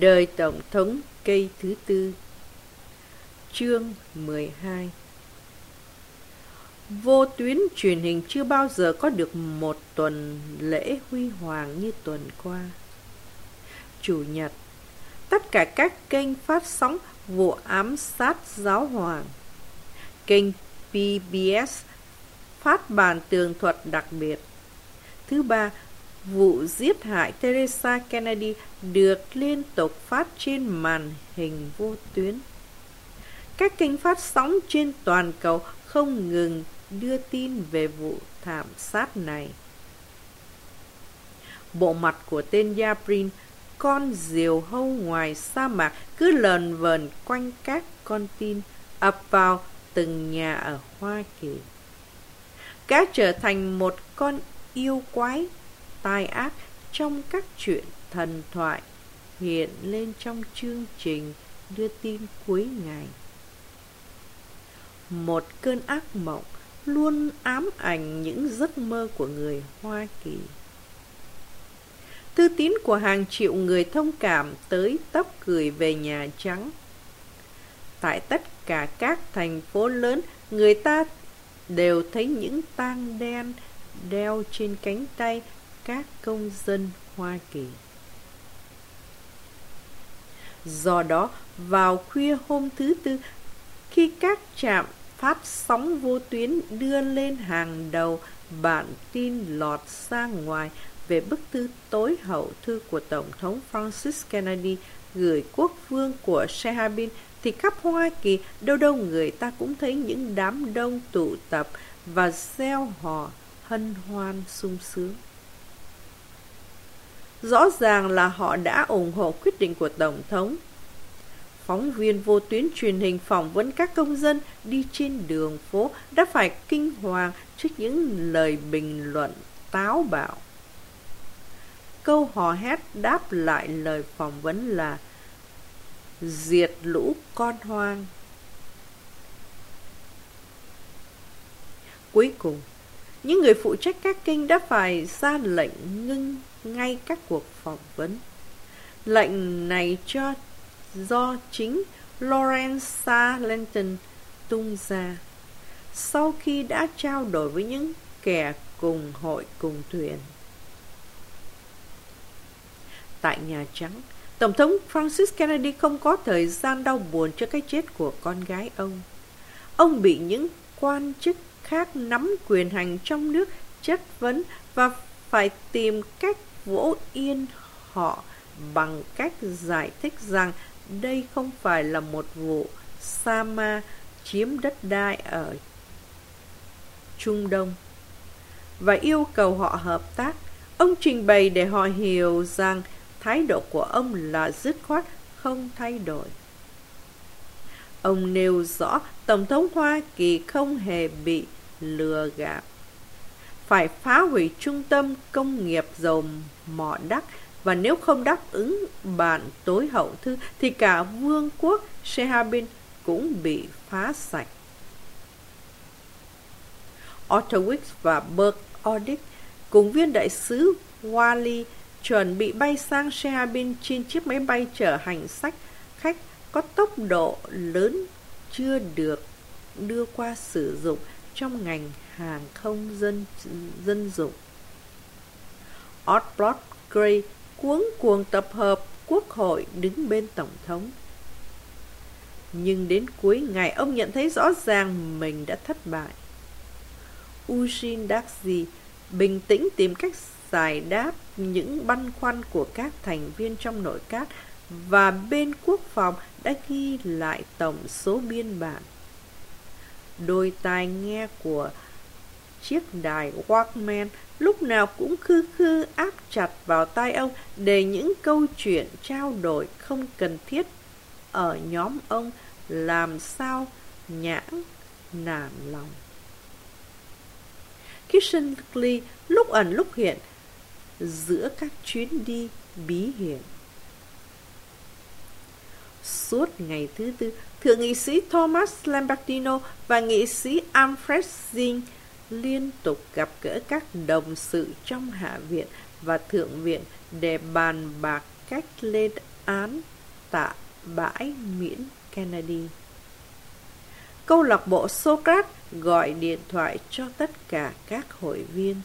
Đời Tổng thống cây thứ tư Chương 12 Vô tuyến truyền hình chưa bao giờ có được một tuần lễ huy hoàng như tuần qua. Chủ nhật, tất cả các kênh phát sóng vụ ám sát giáo hoàng. Kênh PBS phát bản tường thuật đặc biệt. Thứ ba, vụ giết hại Teresa Kennedy được liên tục phát trên màn hình vô tuyến. Các kênh phát sóng trên toàn cầu không ngừng đưa tin về vụ thảm sát này. Bộ mặt của tên Yabrin, con diều hâu ngoài sa mạc cứ lờn vờn quanh các con tin ập vào từng nhà ở Hoa Kỳ. Cá trở thành một con yêu quái tai ác trong các chuyện thần thoại hiện lên trong chương trình đưa tin cuối ngày. Một cơn ác mộng luôn ám ảnh những giấc mơ của người Hoa Kỳ. Thư tín của hàng triệu người thông cảm tới tóc gửi về Nhà Trắng. Tại tất cả các thành phố lớn, người ta đều thấy những tang đen đeo trên cánh tay các công dân Hoa Kỳ. Do đó, vào khuya hôm thứ tư, khi các trạm phát sóng vô tuyến đưa lên hàng đầu bản tin lọt ra ngoài về bức thư tối hậu thư của Tổng thống Francis Kennedy gửi quốc vương của Sehabin thì khắp Hoa Kỳ đâu đâu người ta cũng thấy những đám đông tụ tập và gieo hò hân hoan sung sướng. Rõ ràng là họ đã ủng hộ quyết định của Tổng thống. Phóng viên vô tuyến truyền hình phỏng vấn các công dân đi trên đường phố đã phải kinh hoàng trước những lời bình luận táo bạo. Câu hò hét đáp lại lời phỏng vấn là Diệt lũ con hoang Cuối cùng, những người phụ trách các kênh đã phải ra lệnh ngưng ngay các cuộc phỏng vấn. Lệnh này cho do chính Lawrence Linton tung ra sau khi đã trao đổi với những kẻ cùng hội cùng thuyền. Tại Nhà Trắng, Tổng thống Francis Kennedy không có thời gian đau buồn cho cái chết của con gái ông. Ông bị những quan chức khác nắm quyền hành trong nước chất vấn và phải tìm cách vỗ yên họ bằng cách giải thích rằng đây không phải là một vụ Sama chiếm đất đai ở Trung Đông và yêu cầu họ hợp tác. Ông trình bày để họ hiểu rằng thái độ của ông là dứt khoát không thay đổi. Ông nêu rõ Tổng thống Hoa Kỳ không hề bị lừa gạt. Phải phá hủy trung tâm công nghiệp dầu mỏ đắc và nếu không đáp ứng bản tối hậu thư, thì cả vương quốc Shehabin cũng bị phá sạch. Otto và Burke Odick cùng viên đại sứ Wally chuẩn bị bay sang Shehabin trên chiếc máy bay chở hành sách khách có tốc độ lớn chưa được đưa qua sử dụng trong ngành hàng không dân dân dụng. Osborne Gray cuống cuồng tập hợp quốc hội đứng bên tổng thống. Nhưng đến cuối ngày, ông nhận thấy rõ ràng mình đã thất bại. Ushin Daxi bình tĩnh tìm cách giải đáp những băn khoăn của các thành viên trong nội các và bên quốc phòng đã ghi lại tổng số biên bản. Đôi tai nghe của chiếc đài Walkman lúc nào cũng khư khư áp chặt vào tai ông để những câu chuyện trao đổi không cần thiết ở nhóm ông làm sao nhãn nản lòng. Kishenly lúc ẩn lúc hiện giữa các chuyến đi bí hiểm. Suốt ngày thứ tư, Thượng nghị sĩ Thomas Lambertino và nghị sĩ Alfred Zinn liên tục gặp gỡ các đồng sự trong Hạ viện và Thượng viện để bàn bạc cách lên án tạ bãi miễn Kennedy. Câu lạc bộ Socrates gọi điện thoại cho tất cả các hội viên.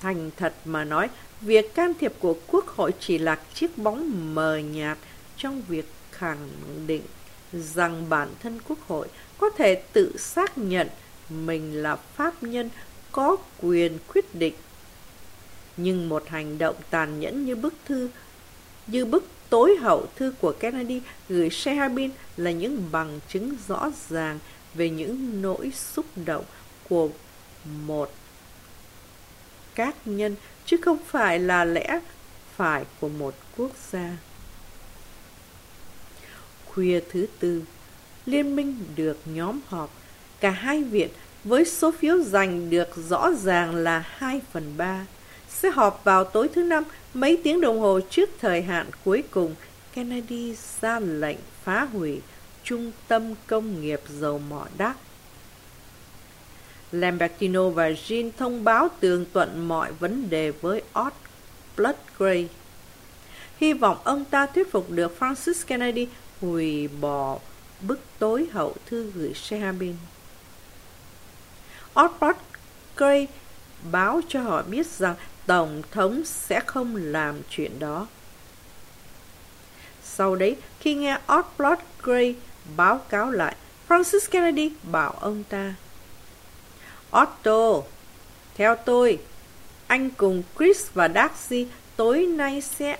Thành thật mà nói, việc can thiệp của Quốc hội chỉ là chiếc bóng mờ nhạt trong việc khẳng định rằng bản thân Quốc hội có thể tự xác nhận mình là pháp nhân có quyền quyết định. Nhưng một hành động tàn nhẫn như bức thư, như bức tối hậu thư của Kennedy gửi Shehabin là những bằng chứng rõ ràng về những nỗi xúc động của một cá nhân chứ không phải là lẽ phải của một quốc gia. Khuya thứ tư, liên minh được nhóm họp. Cả hai viện với số phiếu giành được rõ ràng là 2 phần 3. Sẽ họp vào tối thứ năm, mấy tiếng đồng hồ trước thời hạn cuối cùng, Kennedy ra lệnh phá hủy trung tâm công nghiệp dầu mỏ đắc. Lambertino và Jean thông báo tường tận mọi vấn đề với Ott Bloodgray. Hy vọng ông ta thuyết phục được Francis Kennedy Hùi bỏ bức tối hậu thư gửi Shehabin. Oswald Gray báo cho họ biết rằng Tổng thống sẽ không làm chuyện đó. Sau đấy, khi nghe Oswald Gray báo cáo lại, Francis Kennedy bảo ông ta Otto, theo tôi, anh cùng Chris và Darcy tối nay sẽ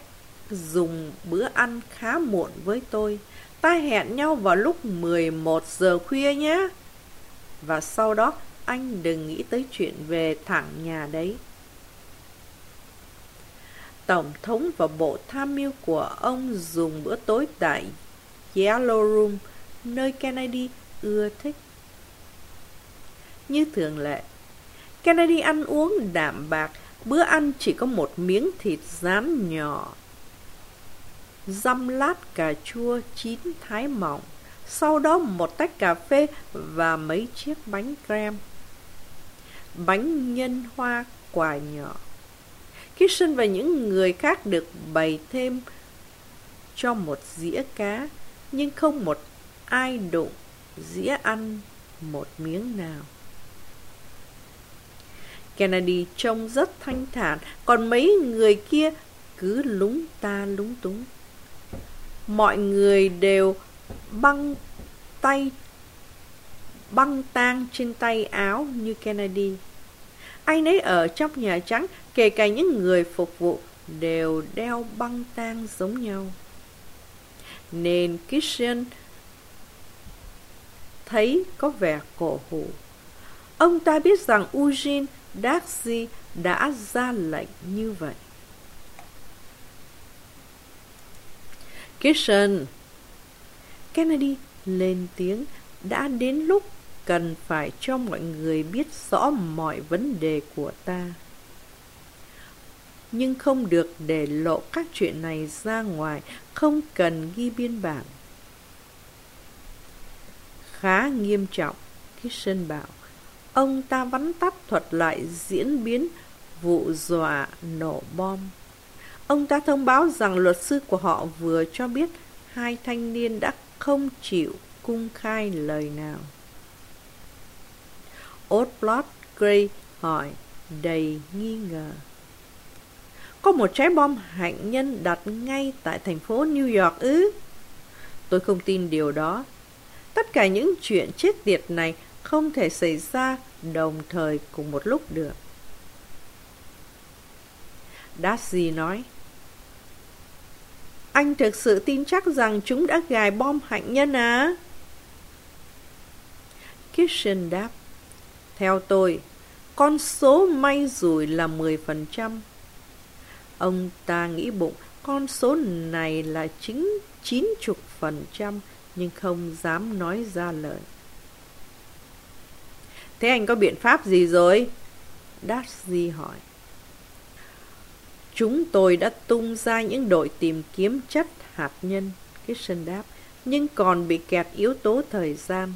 dùng bữa ăn khá muộn với tôi. Ta hẹn nhau vào lúc 11 giờ khuya nhé. Và sau đó anh đừng nghĩ tới chuyện về thẳng nhà đấy. Tổng thống và bộ tham mưu của ông dùng bữa tối tại Yellow Room, nơi Kennedy ưa thích. Như thường lệ, Kennedy ăn uống đạm bạc, bữa ăn chỉ có một miếng thịt rán nhỏ dăm lát cà chua chín thái mỏng, sau đó một tách cà phê và mấy chiếc bánh kem. Bánh nhân hoa quả nhỏ. Kitchen và những người khác được bày thêm cho một dĩa cá, nhưng không một ai đụng dĩa ăn một miếng nào. Kennedy trông rất thanh thản, còn mấy người kia cứ lúng ta lúng túng mọi người đều băng tay băng tang trên tay áo như Kennedy. Ai nấy ở trong Nhà Trắng, kể cả những người phục vụ, đều đeo băng tang giống nhau. Nên Kitchen thấy có vẻ cổ hủ. Ông ta biết rằng Eugene Darcy đã ra lệnh như vậy. Kitchen. Kennedy lên tiếng, đã đến lúc cần phải cho mọi người biết rõ mọi vấn đề của ta. Nhưng không được để lộ các chuyện này ra ngoài, không cần ghi biên bản. Khá nghiêm trọng, Kitchen bảo. Ông ta vắn tắt thuật lại diễn biến vụ dọa nổ bom. Ông ta thông báo rằng luật sư của họ vừa cho biết hai thanh niên đã không chịu cung khai lời nào. Oswald Gray hỏi đầy nghi ngờ. Có một trái bom hạnh nhân đặt ngay tại thành phố New York ư? Tôi không tin điều đó. Tất cả những chuyện chết tiệt này không thể xảy ra đồng thời cùng một lúc được. Darcy nói, anh thực sự tin chắc rằng chúng đã gài bom hạnh nhân á. Kitchen đáp. Theo tôi, con số may rủi là 10%. Ông ta nghĩ bụng con số này là chính 90% nhưng không dám nói ra lời. Thế anh có biện pháp gì rồi? Darcy hỏi. Chúng tôi đã tung ra những đội tìm kiếm chất hạt nhân, Kitchen đáp, nhưng còn bị kẹt yếu tố thời gian.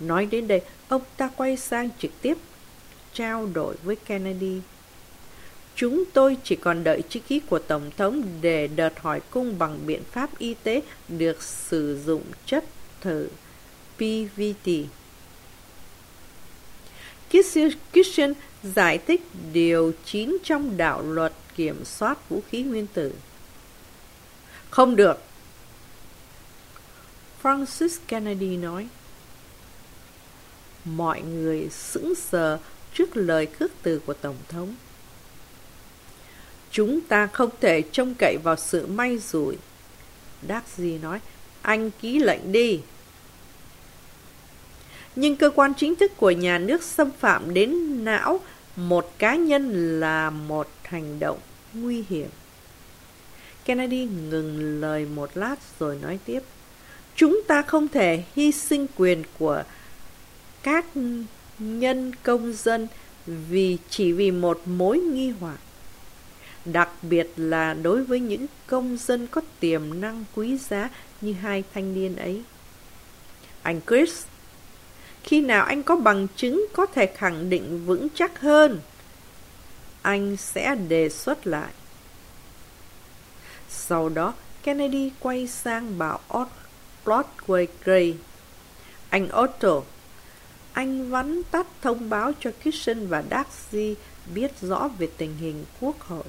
Nói đến đây, ông ta quay sang trực tiếp trao đổi với Kennedy. Chúng tôi chỉ còn đợi chữ ký của Tổng thống để đợt hỏi cung bằng biện pháp y tế được sử dụng chất thử PVT. Kitchen giải thích điều 9 trong đạo luật kiểm soát vũ khí nguyên tử. Không được. Francis Kennedy nói. Mọi người sững sờ trước lời khước từ của Tổng thống. Chúng ta không thể trông cậy vào sự may rủi. Darcy nói, anh ký lệnh đi. Nhưng cơ quan chính thức của nhà nước xâm phạm đến não một cá nhân là một hành động nguy hiểm. Kennedy ngừng lời một lát rồi nói tiếp. Chúng ta không thể hy sinh quyền của các nhân công dân vì chỉ vì một mối nghi hoặc. Đặc biệt là đối với những công dân có tiềm năng quý giá như hai thanh niên ấy. Anh Chris, khi nào anh có bằng chứng có thể khẳng định vững chắc hơn, anh sẽ đề xuất lại. Sau đó, Kennedy quay sang bảo Otway Gray. Anh Otto, anh vắn tắt thông báo cho Kitchen và Darcy biết rõ về tình hình quốc hội.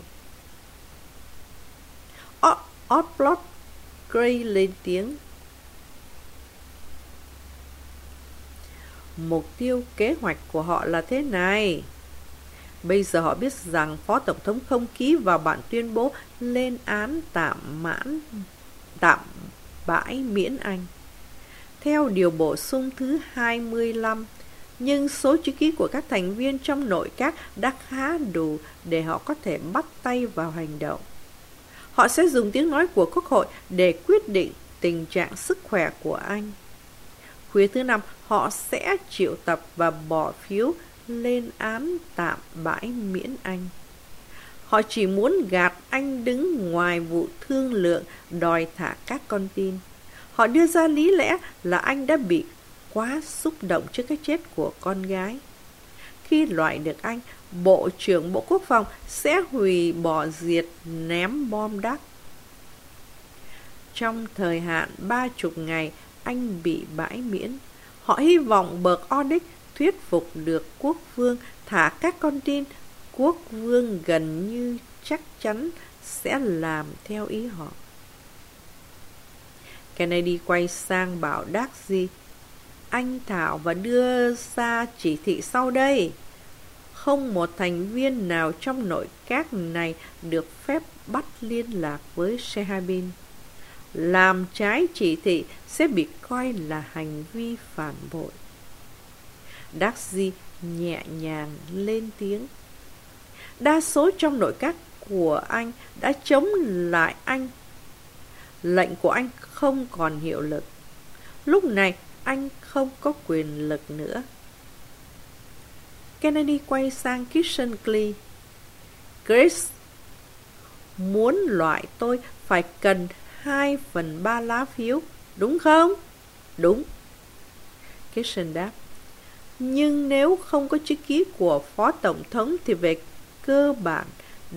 Otplot Gray lên tiếng. Mục tiêu kế hoạch của họ là thế này. Bây giờ họ biết rằng Phó Tổng thống không ký vào bản tuyên bố lên án tạm mãn tạm bãi miễn Anh. Theo điều bổ sung thứ 25, nhưng số chữ ký của các thành viên trong nội các đã khá đủ để họ có thể bắt tay vào hành động. Họ sẽ dùng tiếng nói của Quốc hội để quyết định tình trạng sức khỏe của anh. Khuya thứ năm, họ sẽ triệu tập và bỏ phiếu lên án tạm bãi miễn anh. Họ chỉ muốn gạt anh đứng ngoài vụ thương lượng đòi thả các con tin. Họ đưa ra lý lẽ là anh đã bị quá xúc động trước cái chết của con gái. Khi loại được anh, Bộ trưởng Bộ Quốc phòng sẽ hủy bỏ diệt ném bom đắc. Trong thời hạn ba chục ngày, anh bị bãi miễn. Họ hy vọng bậc Odic thuyết phục được quốc vương thả các con tin. Quốc vương gần như chắc chắn sẽ làm theo ý họ. Kennedy quay sang bảo Darcy, anh Thảo và đưa ra chỉ thị sau đây. Không một thành viên nào trong nội các này được phép bắt liên lạc với Shehabin. Làm trái chỉ thị sẽ bị coi là hành vi phản bội. Darcy nhẹ nhàng lên tiếng. Đa số trong nội các của anh đã chống lại anh. Lệnh của anh không còn hiệu lực. Lúc này anh không có quyền lực nữa. Kennedy quay sang Kitchen Klee. Chris, muốn loại tôi phải cần 2 phần 3 lá phiếu, đúng không? Đúng. Kirsten đáp. Nhưng nếu không có chữ ký của Phó Tổng thống thì về cơ bản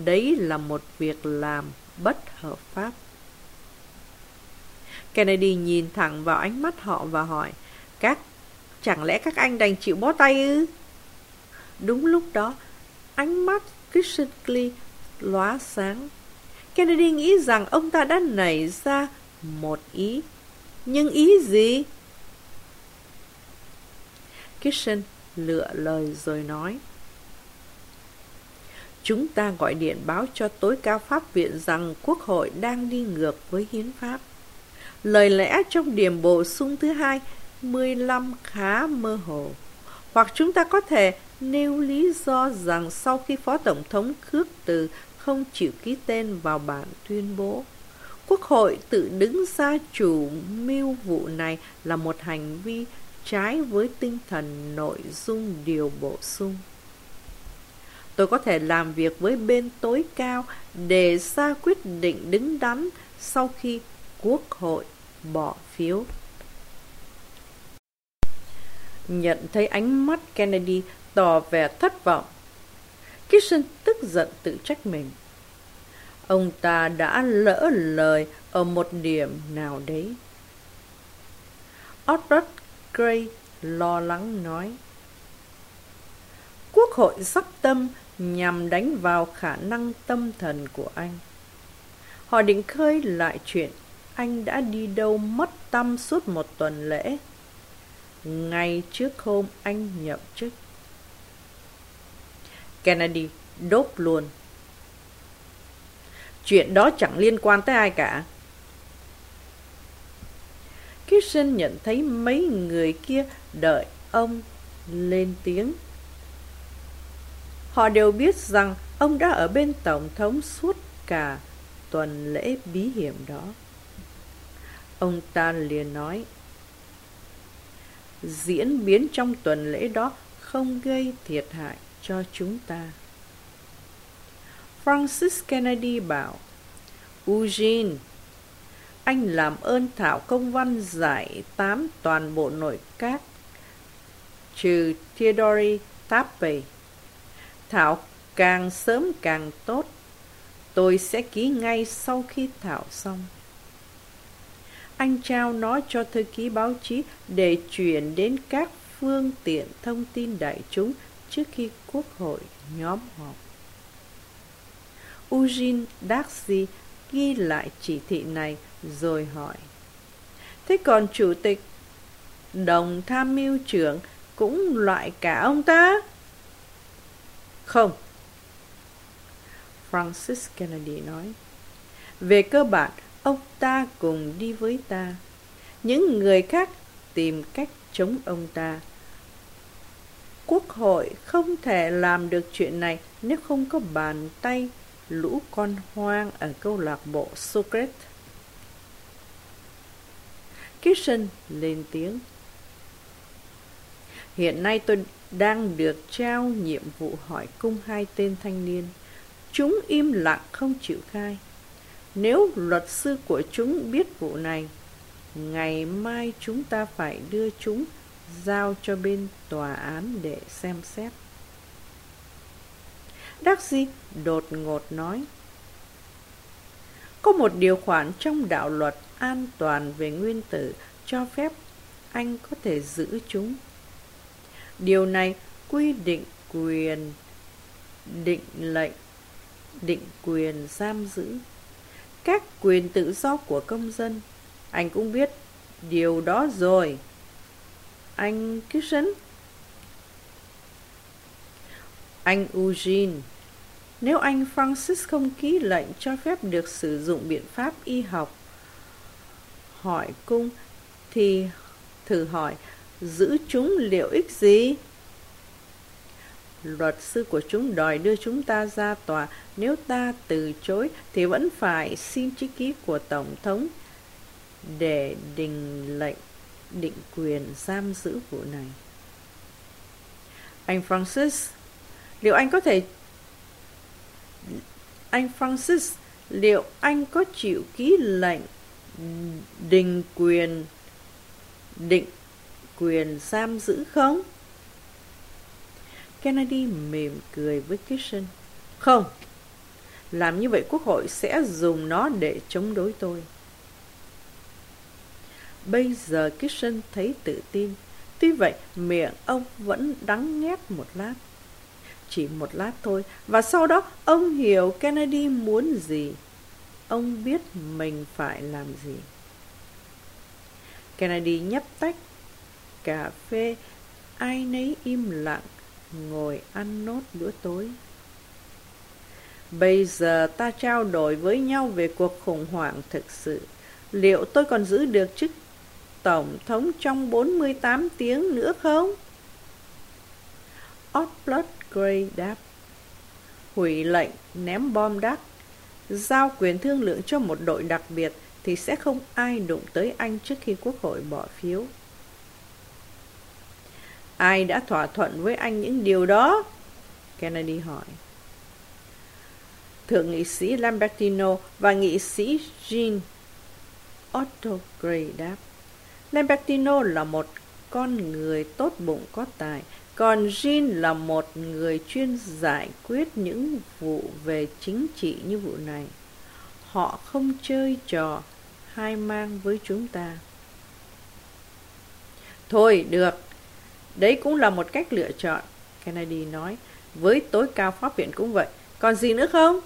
đấy là một việc làm bất hợp pháp. Kennedy nhìn thẳng vào ánh mắt họ và hỏi, các chẳng lẽ các anh đành chịu bó tay ư? Đúng lúc đó, ánh mắt Christian Klee lóa sáng. Kennedy nghĩ rằng ông ta đã nảy ra một ý. Nhưng ý gì? Kitchen lựa lời rồi nói. Chúng ta gọi điện báo cho tối cao pháp viện rằng Quốc hội đang đi ngược với hiến pháp. Lời lẽ trong điểm bổ sung thứ hai 15 khá mơ hồ. Hoặc chúng ta có thể nêu lý do rằng sau khi Phó Tổng thống khước từ không chịu ký tên vào bản tuyên bố, Quốc hội tự đứng ra chủ mưu vụ này là một hành vi trái với tinh thần nội dung điều bổ sung. Tôi có thể làm việc với bên tối cao để ra quyết định đứng đắn sau khi Quốc hội bỏ phiếu. Nhận thấy ánh mắt Kennedy tỏ vẻ thất vọng. Kitson tức giận tự trách mình. Ông ta đã lỡ lời ở một điểm nào đấy. Albert Gray lo lắng nói. Quốc hội sắp tâm nhằm đánh vào khả năng tâm thần của anh. Họ định khơi lại chuyện anh đã đi đâu mất tâm suốt một tuần lễ. Ngay trước hôm anh nhậm chức. Kennedy đốt luôn. Chuyện đó chẳng liên quan tới ai cả. Kirsten nhận thấy mấy người kia đợi ông lên tiếng. Họ đều biết rằng ông đã ở bên Tổng thống suốt cả tuần lễ bí hiểm đó. Ông ta liền nói, diễn biến trong tuần lễ đó không gây thiệt hại cho chúng ta. Francis Kennedy bảo, Eugene, anh làm ơn thảo công văn giải tám toàn bộ nội các trừ Theodore Tappe. Thảo càng sớm càng tốt. Tôi sẽ ký ngay sau khi thảo xong. Anh trao nó cho thư ký báo chí để chuyển đến các phương tiện thông tin đại chúng trước khi quốc hội nhóm họp. Eugene Darcy ghi lại chỉ thị này rồi hỏi. Thế còn chủ tịch đồng tham mưu trưởng cũng loại cả ông ta? Không. Francis Kennedy nói. Về cơ bản, ông ta cùng đi với ta. Những người khác tìm cách chống ông ta. Quốc hội không thể làm được chuyện này nếu không có bàn tay lũ con hoang ở câu lạc bộ Socrates. Kitchen lên tiếng. Hiện nay tôi đang được trao nhiệm vụ hỏi cung hai tên thanh niên. Chúng im lặng không chịu khai. Nếu luật sư của chúng biết vụ này, ngày mai chúng ta phải đưa chúng giao cho bên tòa án để xem xét. Darcy đột ngột nói. Có một điều khoản trong đạo luật an toàn về nguyên tử cho phép anh có thể giữ chúng. Điều này quy định quyền định lệnh, định quyền giam giữ, các quyền tự do của công dân. Anh cũng biết điều đó rồi. Anh Kirsten Anh Eugene Nếu anh Francis không ký lệnh cho phép được sử dụng biện pháp y học hỏi cung thì thử hỏi giữ chúng liệu ích gì? Luật sư của chúng đòi đưa chúng ta ra tòa, nếu ta từ chối thì vẫn phải xin chữ ký của Tổng thống để đình lệnh định quyền giam giữ vụ này. Anh Francis, liệu anh có thể... Anh Francis, liệu anh có chịu ký lệnh định quyền định quyền giam giữ không? Kennedy mỉm cười với Kitchen. Không, làm như vậy quốc hội sẽ dùng nó để chống đối tôi. Bây giờ Kitchen thấy tự tin. Tuy vậy, miệng ông vẫn đắng nghét một lát. Chỉ một lát thôi, và sau đó ông hiểu Kennedy muốn gì. Ông biết mình phải làm gì. Kennedy nhấp tách cà phê, ai nấy im lặng, ngồi ăn nốt bữa tối. Bây giờ ta trao đổi với nhau về cuộc khủng hoảng thực sự. Liệu tôi còn giữ được chức Tổng thống trong 48 tiếng nữa không? Osbert Gray đáp. Hủy lệnh ném bom đắt, giao quyền thương lượng cho một đội đặc biệt thì sẽ không ai đụng tới anh trước khi quốc hội bỏ phiếu. Ai đã thỏa thuận với anh những điều đó? Kennedy hỏi. Thượng nghị sĩ Lambertino và nghị sĩ Jean Otto Gray đáp. Lambertino là một con người tốt bụng có tài, Còn Jean là một người chuyên giải quyết những vụ về chính trị như vụ này. Họ không chơi trò hai mang với chúng ta. Thôi, được. Đấy cũng là một cách lựa chọn, Kennedy nói. Với tối cao pháp viện cũng vậy. Còn gì nữa không?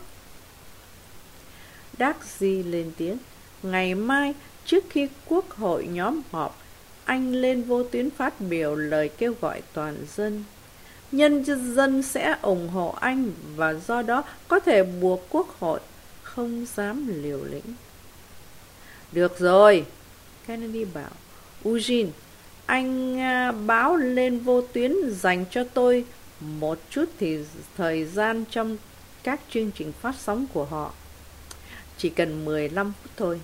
Darcy lên tiếng. Ngày mai, trước khi quốc hội nhóm họp, anh lên vô tuyến phát biểu lời kêu gọi toàn dân. Nhân dân sẽ ủng hộ anh và do đó có thể buộc quốc hội không dám liều lĩnh. Được rồi, Kennedy bảo. Eugene, anh à, báo lên vô tuyến dành cho tôi một chút thì thời gian trong các chương trình phát sóng của họ. Chỉ cần 15 phút thôi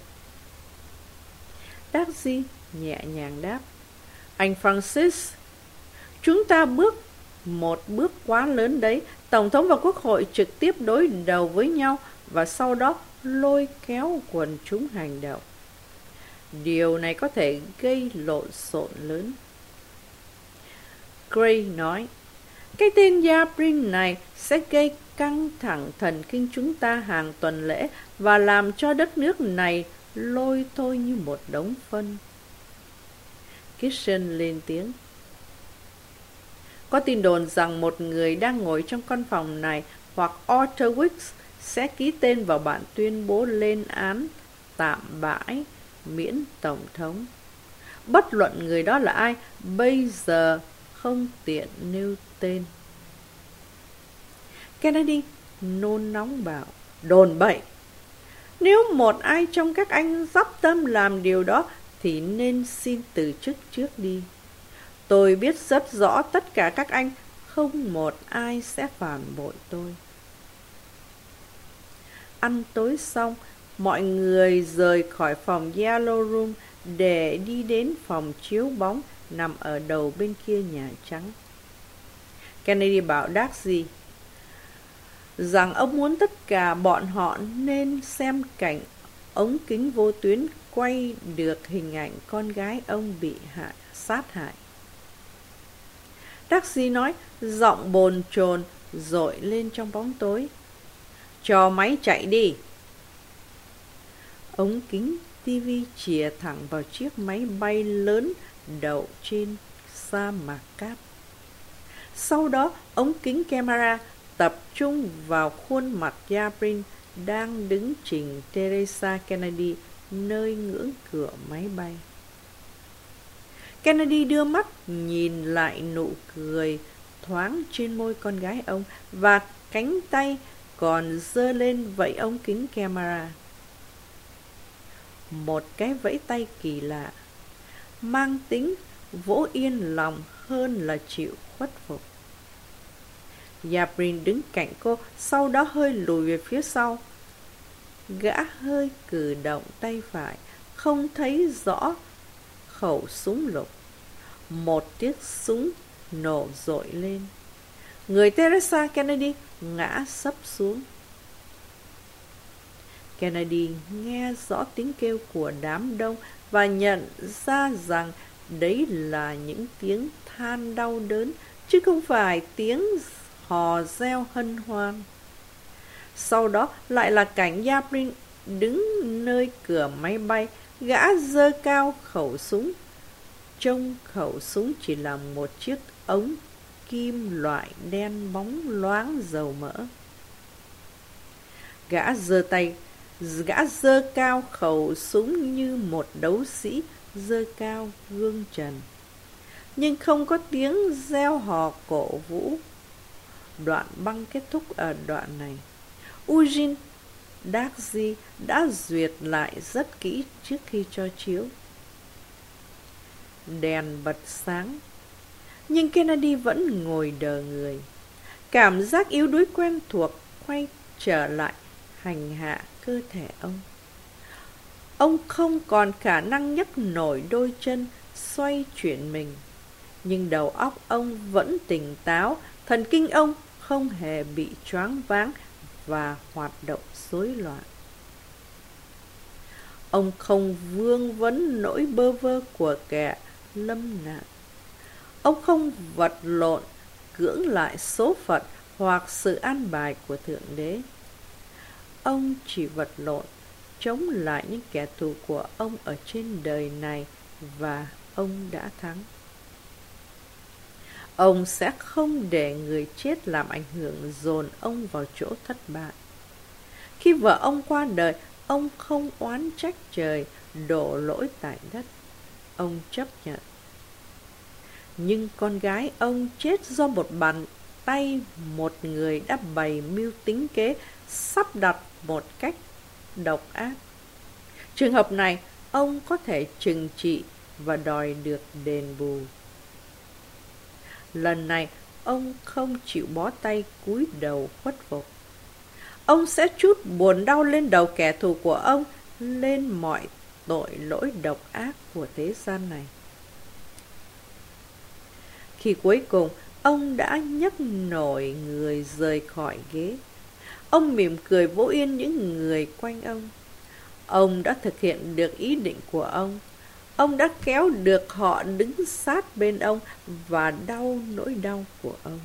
taxi nhẹ nhàng đáp. Anh Francis, chúng ta bước một bước quá lớn đấy. Tổng thống và quốc hội trực tiếp đối đầu với nhau và sau đó lôi kéo quần chúng hành động. Điều này có thể gây lộn xộn lớn. Gray nói, cái tên Yabrin này sẽ gây căng thẳng thần kinh chúng ta hàng tuần lễ và làm cho đất nước này lôi thôi như một đống phân. Kitchen lên tiếng. Có tin đồn rằng một người đang ngồi trong căn phòng này hoặc Arthur Wicks sẽ ký tên vào bản tuyên bố lên án tạm bãi miễn tổng thống. Bất luận người đó là ai, bây giờ không tiện nêu tên. Kennedy nôn nóng bảo, đồn bậy. Nếu một ai trong các anh dắp tâm làm điều đó, thì nên xin từ chức trước đi. Tôi biết rất rõ tất cả các anh, không một ai sẽ phản bội tôi. Ăn tối xong, mọi người rời khỏi phòng Yellow Room để đi đến phòng chiếu bóng nằm ở đầu bên kia Nhà Trắng. Kennedy bảo Darcy rằng ông muốn tất cả bọn họ nên xem cảnh ống kính vô tuyến quay được hình ảnh con gái ông bị hại, sát hại. Taxi nói, giọng bồn chồn dội lên trong bóng tối. Cho máy chạy đi. Ống kính TV chìa thẳng vào chiếc máy bay lớn đậu trên sa mạc cát. Sau đó, ống kính camera tập trung vào khuôn mặt Gabriel đang đứng trình Teresa Kennedy nơi ngưỡng cửa máy bay. Kennedy đưa mắt nhìn lại nụ cười thoáng trên môi con gái ông và cánh tay còn dơ lên vẫy ống kính camera. Một cái vẫy tay kỳ lạ, mang tính vỗ yên lòng hơn là chịu khuất phục. Yabrin đứng cạnh cô, sau đó hơi lùi về phía sau. Gã hơi cử động tay phải, không thấy rõ khẩu súng lục. Một chiếc súng nổ rội lên. Người Teresa Kennedy ngã sấp xuống. Kennedy nghe rõ tiếng kêu của đám đông và nhận ra rằng đấy là những tiếng than đau đớn, chứ không phải tiếng hò reo hân hoan. Sau đó lại là cảnh Yabrin đứng nơi cửa máy bay, gã dơ cao khẩu súng. Trong khẩu súng chỉ là một chiếc ống kim loại đen bóng loáng dầu mỡ. Gã giơ tay, gã dơ cao khẩu súng như một đấu sĩ dơ cao gương trần. Nhưng không có tiếng reo hò cổ vũ. Đoạn băng kết thúc ở đoạn này. Ujin Darcy đã duyệt lại rất kỹ trước khi cho chiếu. Đèn bật sáng, nhưng Kennedy vẫn ngồi đờ người. Cảm giác yếu đuối quen thuộc quay trở lại hành hạ cơ thể ông. Ông không còn khả năng nhấc nổi đôi chân, xoay chuyển mình. Nhưng đầu óc ông vẫn tỉnh táo, thần kinh ông không hề bị choáng váng và hoạt động rối loạn. Ông không vương vấn nỗi bơ vơ của kẻ lâm nạn. Ông không vật lộn cưỡng lại số phận hoặc sự an bài của Thượng Đế. Ông chỉ vật lộn, chống lại những kẻ thù của ông ở trên đời này và ông đã thắng. Ông sẽ không để người chết làm ảnh hưởng dồn ông vào chỗ thất bại. Khi vợ ông qua đời, ông không oán trách trời, đổ lỗi tại đất. Ông chấp nhận. Nhưng con gái ông chết do một bàn tay một người đã bày mưu tính kế sắp đặt một cách độc ác. Trường hợp này, ông có thể trừng trị và đòi được đền bù. Lần này, ông không chịu bó tay cúi đầu khuất phục. Ông sẽ chút buồn đau lên đầu kẻ thù của ông, lên mọi tội lỗi độc ác của thế gian này. Khi cuối cùng, ông đã nhấc nổi người rời khỏi ghế. Ông mỉm cười vỗ yên những người quanh ông. Ông đã thực hiện được ý định của ông. Ông đã kéo được họ đứng sát bên ông và đau nỗi đau của ông.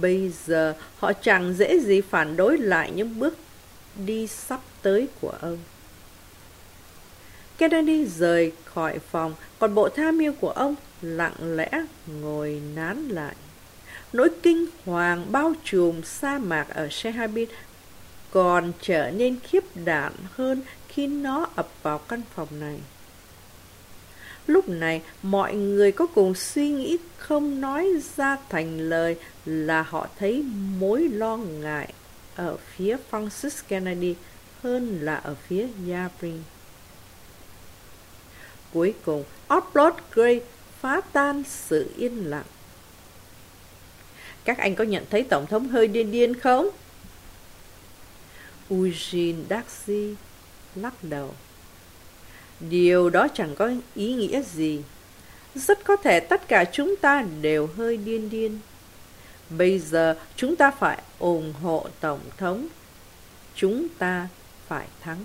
Bây giờ họ chẳng dễ gì phản đối lại những bước đi sắp tới của ông. Kennedy rời khỏi phòng, còn bộ tham mưu của ông lặng lẽ ngồi nán lại. Nỗi kinh hoàng bao trùm sa mạc ở Shehabit còn trở nên khiếp đảm hơn khi nó ập vào căn phòng này. Lúc này, mọi người có cùng suy nghĩ không nói ra thành lời là họ thấy mối lo ngại ở phía Francis Kennedy hơn là ở phía Yavrin. Cuối cùng, Oswald Gray phá tan sự yên lặng. Các anh có nhận thấy Tổng thống hơi điên điên không? Eugene Darcy lắc đầu. Điều đó chẳng có ý nghĩa gì. Rất có thể tất cả chúng ta đều hơi điên điên. Bây giờ chúng ta phải ủng hộ Tổng thống. Chúng ta phải thắng.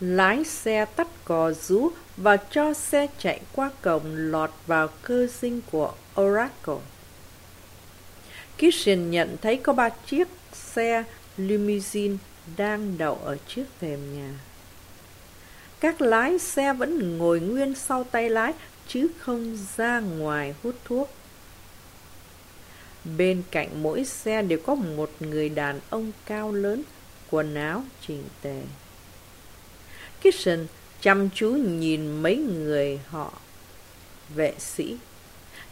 Lái xe tắt cò rú và cho xe chạy qua cổng lọt vào cơ dinh của Oracle. Kitchen nhận thấy có ba chiếc xe limousine đang đậu ở trước thềm nhà. Các lái xe vẫn ngồi nguyên sau tay lái chứ không ra ngoài hút thuốc. Bên cạnh mỗi xe đều có một người đàn ông cao lớn, quần áo chỉnh tề. Kitchen chăm chú nhìn mấy người họ vệ sĩ.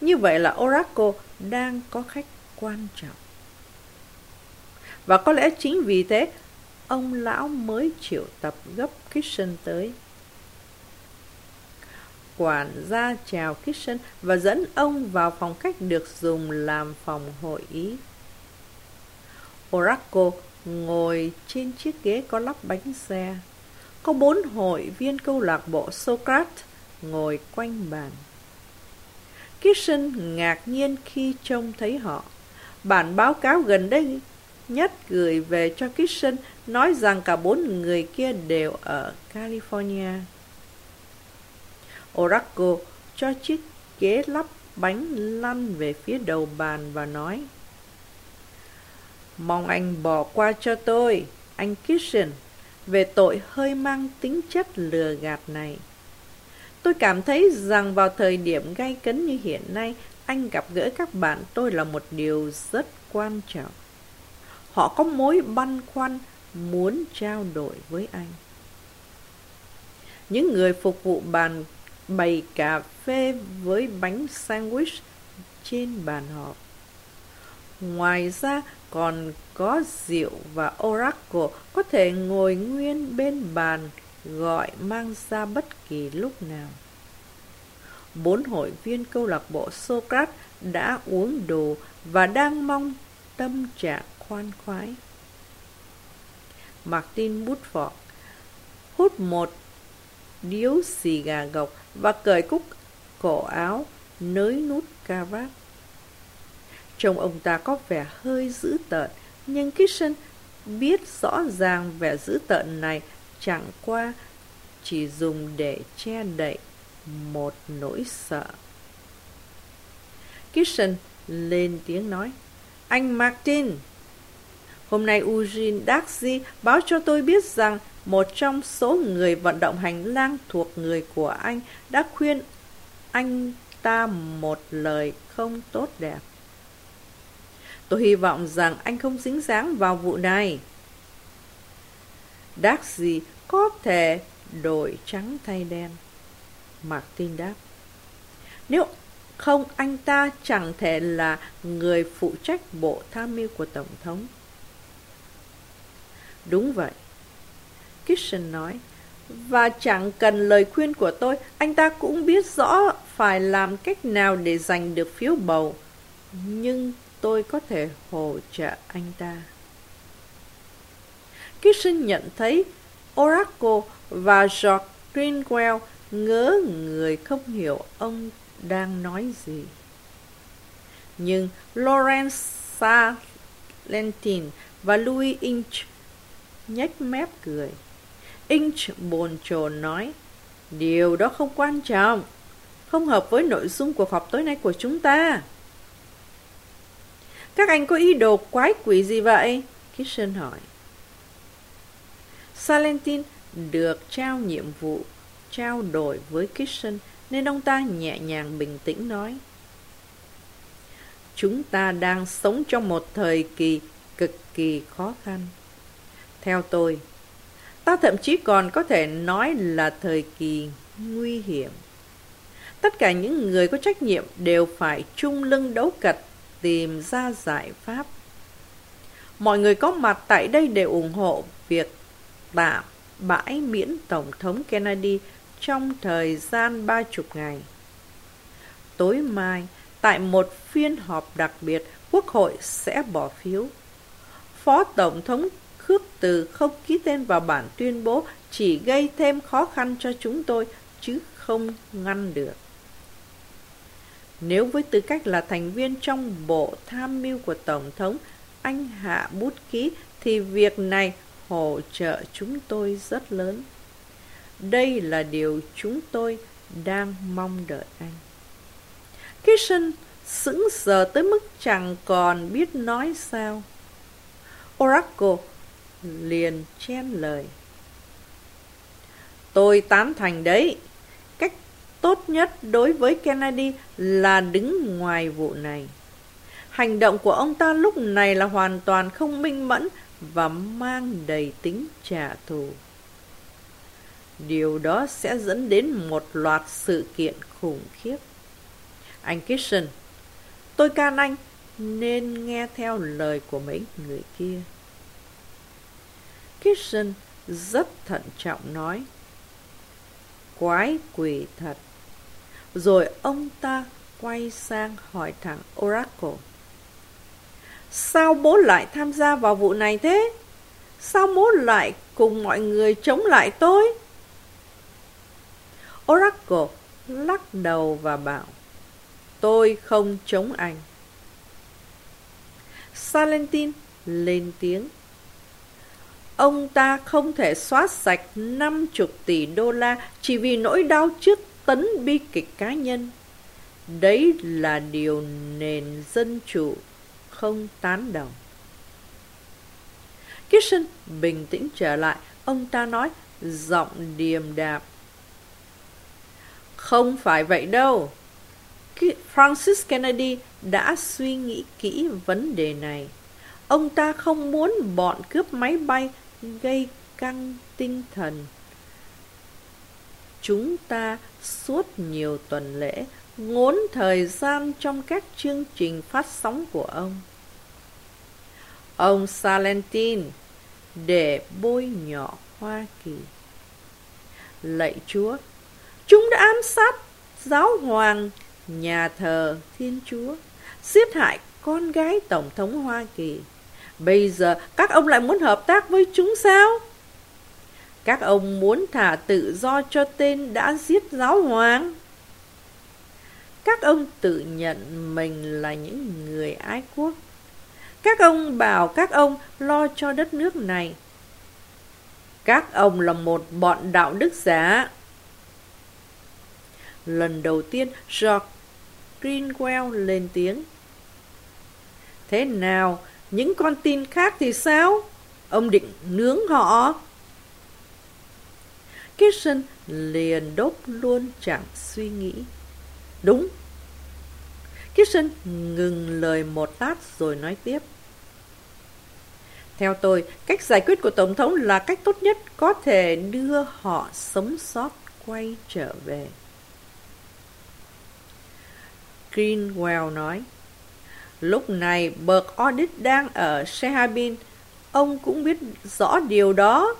Như vậy là Oracle đang có khách quan trọng. Và có lẽ chính vì thế, ông lão mới triệu tập gấp Kitchen tới. Quản gia chào Kitchen và dẫn ông vào phòng khách được dùng làm phòng hội ý. Oracle ngồi trên chiếc ghế có lắp bánh xe có bốn hội viên câu lạc bộ Socrates ngồi quanh bàn. Kitchen ngạc nhiên khi trông thấy họ. Bản báo cáo gần đây nhất gửi về cho Kitchen nói rằng cả bốn người kia đều ở California. Oracle cho chiếc ghế lắp bánh lăn về phía đầu bàn và nói Mong anh bỏ qua cho tôi, anh Kitchen, về tội hơi mang tính chất lừa gạt này. Tôi cảm thấy rằng vào thời điểm gay cấn như hiện nay, anh gặp gỡ các bạn tôi là một điều rất quan trọng. Họ có mối băn khoăn muốn trao đổi với anh. Những người phục vụ bàn bày cà phê với bánh sandwich trên bàn họp. Ngoài ra còn có rượu và Oracle có thể ngồi nguyên bên bàn gọi mang ra bất kỳ lúc nào. Bốn hội viên câu lạc bộ Socrates đã uống đồ và đang mong tâm trạng khoan khoái. Martin Woodford hút một điếu xì gà gộc và cởi cúc cổ áo, nới nút cà vạt. Trông ông ta có vẻ hơi dữ tợn, nhưng Kitchen biết rõ ràng vẻ dữ tợn này chẳng qua chỉ dùng để che đậy một nỗi sợ. Kitchen lên tiếng nói, Anh Martin, hôm nay Eugene Darcy báo cho tôi biết rằng một trong số người vận động hành lang thuộc người của anh đã khuyên anh ta một lời không tốt đẹp. Tôi hy vọng rằng anh không dính dáng vào vụ này. Darcy có thể đổi trắng thay đen. Martin đáp. Nếu không anh ta chẳng thể là người phụ trách bộ tham mưu của Tổng thống. Đúng vậy. Kitchen nói. Và chẳng cần lời khuyên của tôi, anh ta cũng biết rõ phải làm cách nào để giành được phiếu bầu. Nhưng tôi có thể hỗ trợ anh ta. Kitchen nhận thấy Oracle và George Greenwell ngớ người không hiểu ông đang nói gì. Nhưng Lawrence Salentin và Louis Inch nhếch mép cười. Inch bồn chồn nói, điều đó không quan trọng, không hợp với nội dung cuộc họp tối nay của chúng ta. Các anh có ý đồ quái quỷ gì vậy? Kitchen hỏi. Salentin được trao nhiệm vụ trao đổi với Kitchen nên ông ta nhẹ nhàng bình tĩnh nói. Chúng ta đang sống trong một thời kỳ cực kỳ khó khăn. Theo tôi, ta thậm chí còn có thể nói là thời kỳ nguy hiểm. Tất cả những người có trách nhiệm đều phải chung lưng đấu cật tìm ra giải pháp. Mọi người có mặt tại đây đều ủng hộ việc tạm bãi miễn Tổng thống Kennedy trong thời gian ba chục ngày. Tối mai, tại một phiên họp đặc biệt, Quốc hội sẽ bỏ phiếu. Phó Tổng thống khước từ không ký tên vào bản tuyên bố chỉ gây thêm khó khăn cho chúng tôi, chứ không ngăn được. Nếu với tư cách là thành viên trong bộ tham mưu của Tổng thống, anh hạ bút ký thì việc này hỗ trợ chúng tôi rất lớn. Đây là điều chúng tôi đang mong đợi anh. Kitchen sững sờ tới mức chẳng còn biết nói sao. Oracle liền chen lời. Tôi tán thành đấy. Tốt nhất đối với Kennedy là đứng ngoài vụ này. Hành động của ông ta lúc này là hoàn toàn không minh mẫn và mang đầy tính trả thù. Điều đó sẽ dẫn đến một loạt sự kiện khủng khiếp. Anh Kitchen, tôi can anh nên nghe theo lời của mấy người kia. Kitchen rất thận trọng nói. Quái quỷ thật. Rồi ông ta quay sang hỏi thẳng Oracle. Sao bố lại tham gia vào vụ này thế? Sao bố lại cùng mọi người chống lại tôi? Oracle lắc đầu và bảo, Tôi không chống anh. Salentin lên tiếng. Ông ta không thể xóa sạch 50 tỷ đô la chỉ vì nỗi đau trước tấn bi kịch cá nhân. Đấy là điều nền dân chủ không tán đồng. Kitchen bình tĩnh trở lại, ông ta nói giọng điềm đạm. Không phải vậy đâu. Francis Kennedy đã suy nghĩ kỹ vấn đề này. Ông ta không muốn bọn cướp máy bay gây căng tinh thần. Chúng ta suốt nhiều tuần lễ ngốn thời gian trong các chương trình phát sóng của ông. Ông Salentin để bôi nhọ Hoa Kỳ. Lạy Chúa, chúng đã ám sát giáo hoàng nhà thờ Thiên Chúa, giết hại con gái Tổng thống Hoa Kỳ. Bây giờ các ông lại muốn hợp tác với chúng sao? Các ông muốn thả tự do cho tên đã giết giáo hoàng? Các ông tự nhận mình là những người ái quốc. Các ông bảo các ông lo cho đất nước này. Các ông là một bọn đạo đức giả. Lần đầu tiên, George Greenwell lên tiếng. Thế nào, những con tin khác thì sao? Ông định nướng họ? Kitson liền đốt luôn chẳng suy nghĩ. Đúng. Kitson ngừng lời một lát rồi nói tiếp. Theo tôi, cách giải quyết của Tổng thống là cách tốt nhất có thể đưa họ sống sót quay trở về. Greenwell nói. Lúc này bậc audit đang ở Sehabin, Ông cũng biết rõ điều đó.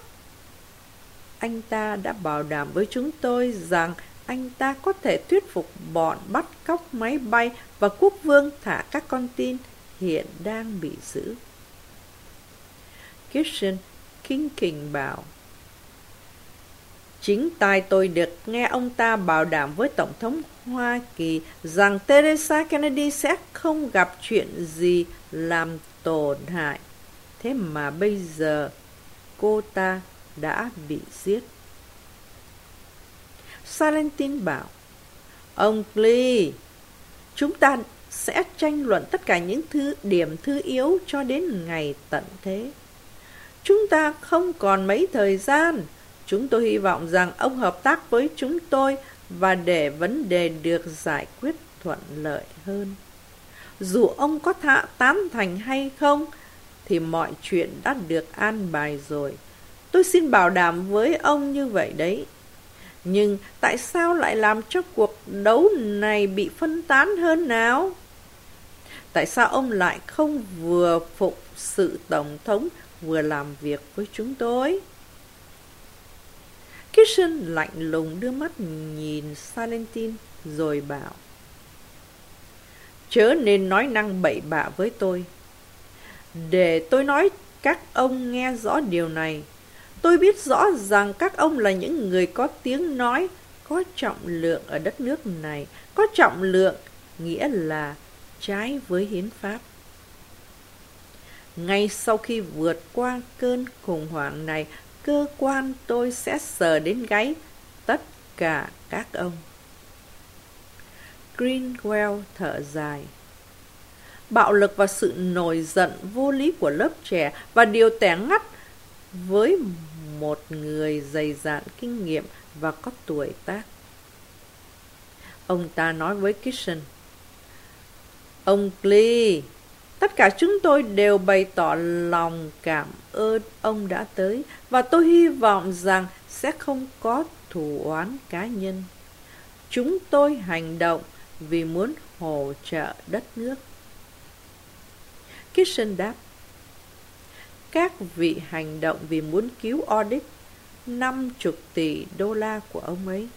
Anh ta đã bảo đảm với chúng tôi rằng anh ta có thể thuyết phục bọn bắt cóc máy bay và quốc vương thả các con tin hiện đang bị giữ. Kitchen kinh kình bảo, Chính tai tôi được nghe ông ta bảo đảm với Tổng thống Hoa Kỳ rằng Teresa Kennedy sẽ không gặp chuyện gì làm tổn hại. Thế mà bây giờ cô ta đã bị giết. Salentin bảo, Ông Klee, chúng ta sẽ tranh luận tất cả những thứ điểm thứ yếu cho đến ngày tận thế. Chúng ta không còn mấy thời gian. Chúng tôi hy vọng rằng ông hợp tác với chúng tôi và để vấn đề được giải quyết thuận lợi hơn. Dù ông có thạ tán thành hay không, thì mọi chuyện đã được an bài rồi. Tôi xin bảo đảm với ông như vậy đấy. Nhưng tại sao lại làm cho cuộc đấu này bị phân tán hơn nào? Tại sao ông lại không vừa phục sự Tổng thống, vừa làm việc với chúng tôi? Kitchen lạnh lùng đưa mắt nhìn Salentin rồi bảo, Chớ nên nói năng bậy bạ với tôi Để tôi nói các ông nghe rõ điều này Tôi biết rõ rằng các ông là những người có tiếng nói Có trọng lượng ở đất nước này Có trọng lượng nghĩa là trái với hiến pháp ngay sau khi vượt qua cơn khủng hoảng này, cơ quan tôi sẽ sờ đến gáy tất cả các ông. Greenwell thở dài. Bạo lực và sự nổi giận vô lý của lớp trẻ và điều tẻ ngắt với một người dày dạn kinh nghiệm và có tuổi tác. Ông ta nói với Kitchen. Ông Klee, Tất cả chúng tôi đều bày tỏ lòng cảm ơn ông đã tới và tôi hy vọng rằng sẽ không có thù oán cá nhân. Chúng tôi hành động vì muốn hỗ trợ đất nước. Kitchen đáp các vị hành động vì muốn cứu Audit 50 tỷ đô la của ông ấy.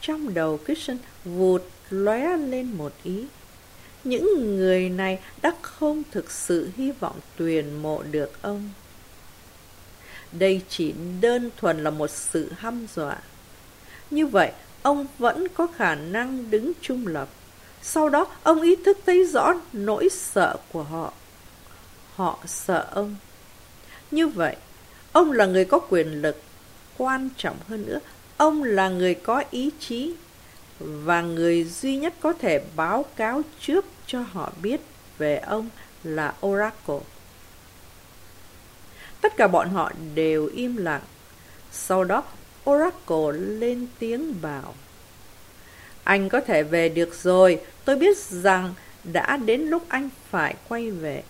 Trong đầu Kitchen vụt lóe lên một ý những người này đã không thực sự hy vọng tuyển mộ được ông. Đây chỉ đơn thuần là một sự hăm dọa. Như vậy, ông vẫn có khả năng đứng trung lập. Sau đó, ông ý thức thấy rõ nỗi sợ của họ. Họ sợ ông. Như vậy, ông là người có quyền lực. Quan trọng hơn nữa, ông là người có ý chí và người duy nhất có thể báo cáo trước cho họ biết về ông là Oracle. Tất cả bọn họ đều im lặng. Sau đó, Oracle lên tiếng bảo. Anh có thể về được rồi, tôi biết rằng đã đến lúc anh phải quay về.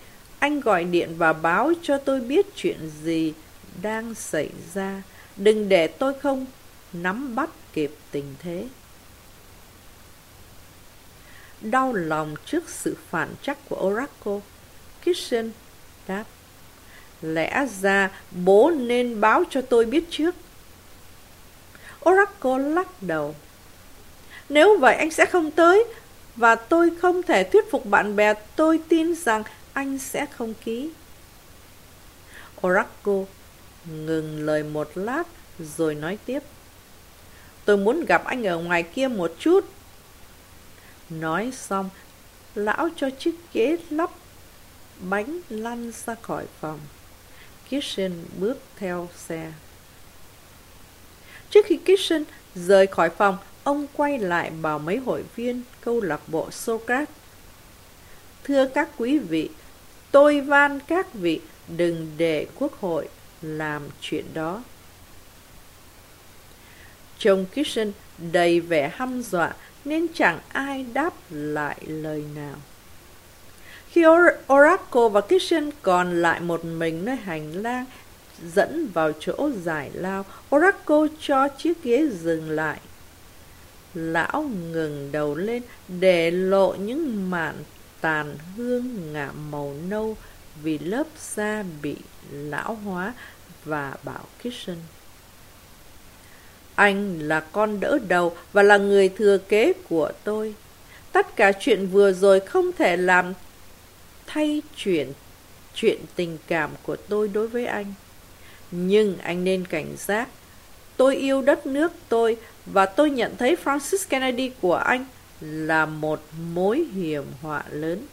Anh gọi điện và báo cho tôi biết chuyện gì đang xảy ra. Đừng để tôi không nắm bắt kịp tình thế. Đau lòng trước sự phản chắc của Oracle, Kitchen đáp. Lẽ ra bố nên báo cho tôi biết trước. Oracle lắc đầu. Nếu vậy anh sẽ không tới, và tôi không thể thuyết phục bạn bè tôi tin rằng anh sẽ không ký. Oracle ngừng lời một lát rồi nói tiếp. Tôi muốn gặp anh ở ngoài kia một chút. Nói xong, lão cho chiếc ghế lắp bánh lăn ra khỏi phòng. Kitchen bước theo xe. Trước khi Kitchen rời khỏi phòng, ông quay lại bảo mấy hội viên câu lạc bộ Socrates. Thưa các quý vị, tôi van các vị đừng để quốc hội làm chuyện đó. Chồng Kitchen đầy vẻ hăm dọa nên chẳng ai đáp lại lời nào. Khi Oracle và Kitchen còn lại một mình nơi hành lang dẫn vào chỗ giải lao, Oracle cho chiếc ghế dừng lại. Lão ngừng đầu lên để lộ những mạn tàn hương ngả màu nâu vì lớp da bị lão hóa và bảo Kitchen. Anh là con đỡ đầu và là người thừa kế của tôi. Tất cả chuyện vừa rồi không thể làm thay chuyển chuyện tình cảm của tôi đối với anh. Nhưng anh nên cảnh giác. Tôi yêu đất nước tôi và tôi nhận thấy Francis Kennedy của anh là một mối hiểm họa lớn.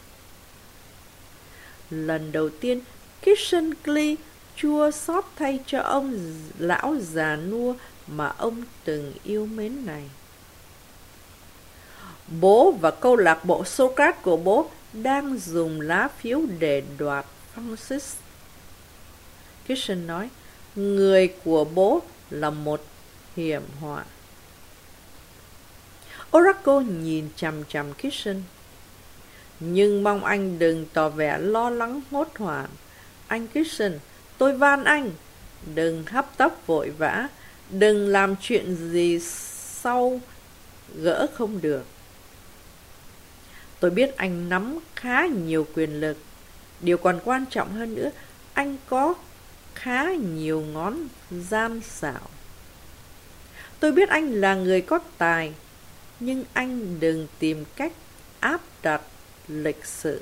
Lần đầu tiên, Kitchen Klee chua xót thay cho ông lão già nua mà ông từng yêu mến này. Bố và câu lạc bộ Socrates của bố đang dùng lá phiếu để đoạt Francis. Kitchen nói, người của bố là một hiểm họa. Oracle nhìn chằm chằm Kitchen. Nhưng mong anh đừng tỏ vẻ lo lắng hốt hoảng. Anh Kitchen, tôi van anh, đừng hấp tấp vội vã, đừng làm chuyện gì sau gỡ không được. Tôi biết anh nắm khá nhiều quyền lực. Điều còn quan trọng hơn nữa, anh có khá nhiều ngón gian xảo. Tôi biết anh là người có tài, nhưng anh đừng tìm cách áp đặt lịch sự.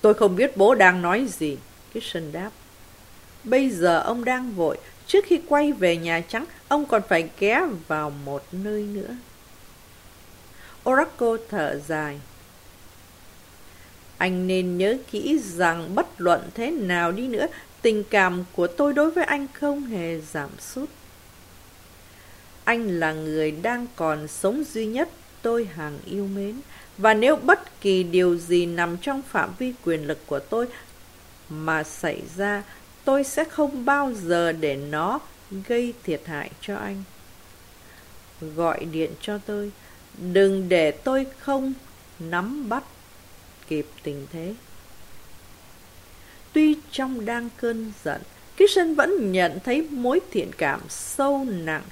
Tôi không biết bố đang nói gì, Kitchen đáp. Bây giờ ông đang vội, trước khi quay về Nhà Trắng, ông còn phải ghé vào một nơi nữa. Oracle thở dài. Anh nên nhớ kỹ rằng bất luận thế nào đi nữa, tình cảm của tôi đối với anh không hề giảm sút. Anh là người đang còn sống duy nhất tôi hàng yêu mến. Và nếu bất kỳ điều gì nằm trong phạm vi quyền lực của tôi mà xảy ra, tôi sẽ không bao giờ để nó gây thiệt hại cho anh. Gọi điện cho tôi, đừng để tôi không nắm bắt kịp tình thế. Tuy trong đang cơn giận, Kitchen vẫn nhận thấy mối thiện cảm sâu nặng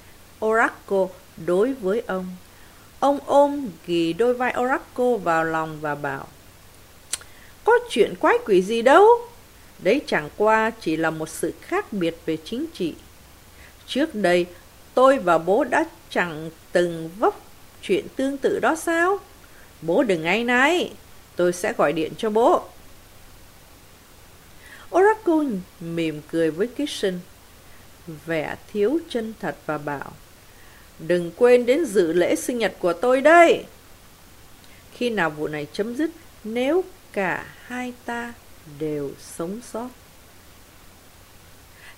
Oracle đối với ông. Ông ôm ghì đôi vai Oracle vào lòng và bảo, Có chuyện quái quỷ gì đâu? Đấy chẳng qua chỉ là một sự khác biệt về chính trị. Trước đây, tôi và bố đã chẳng từng vấp chuyện tương tự đó sao? Bố đừng ngay náy, Tôi sẽ gọi điện cho bố. Oracle mỉm cười với Kitchen Vẻ thiếu chân thật và bảo Đừng quên đến dự lễ sinh nhật của tôi đây. Khi nào vụ này chấm dứt, nếu cả hai ta đều sống sót.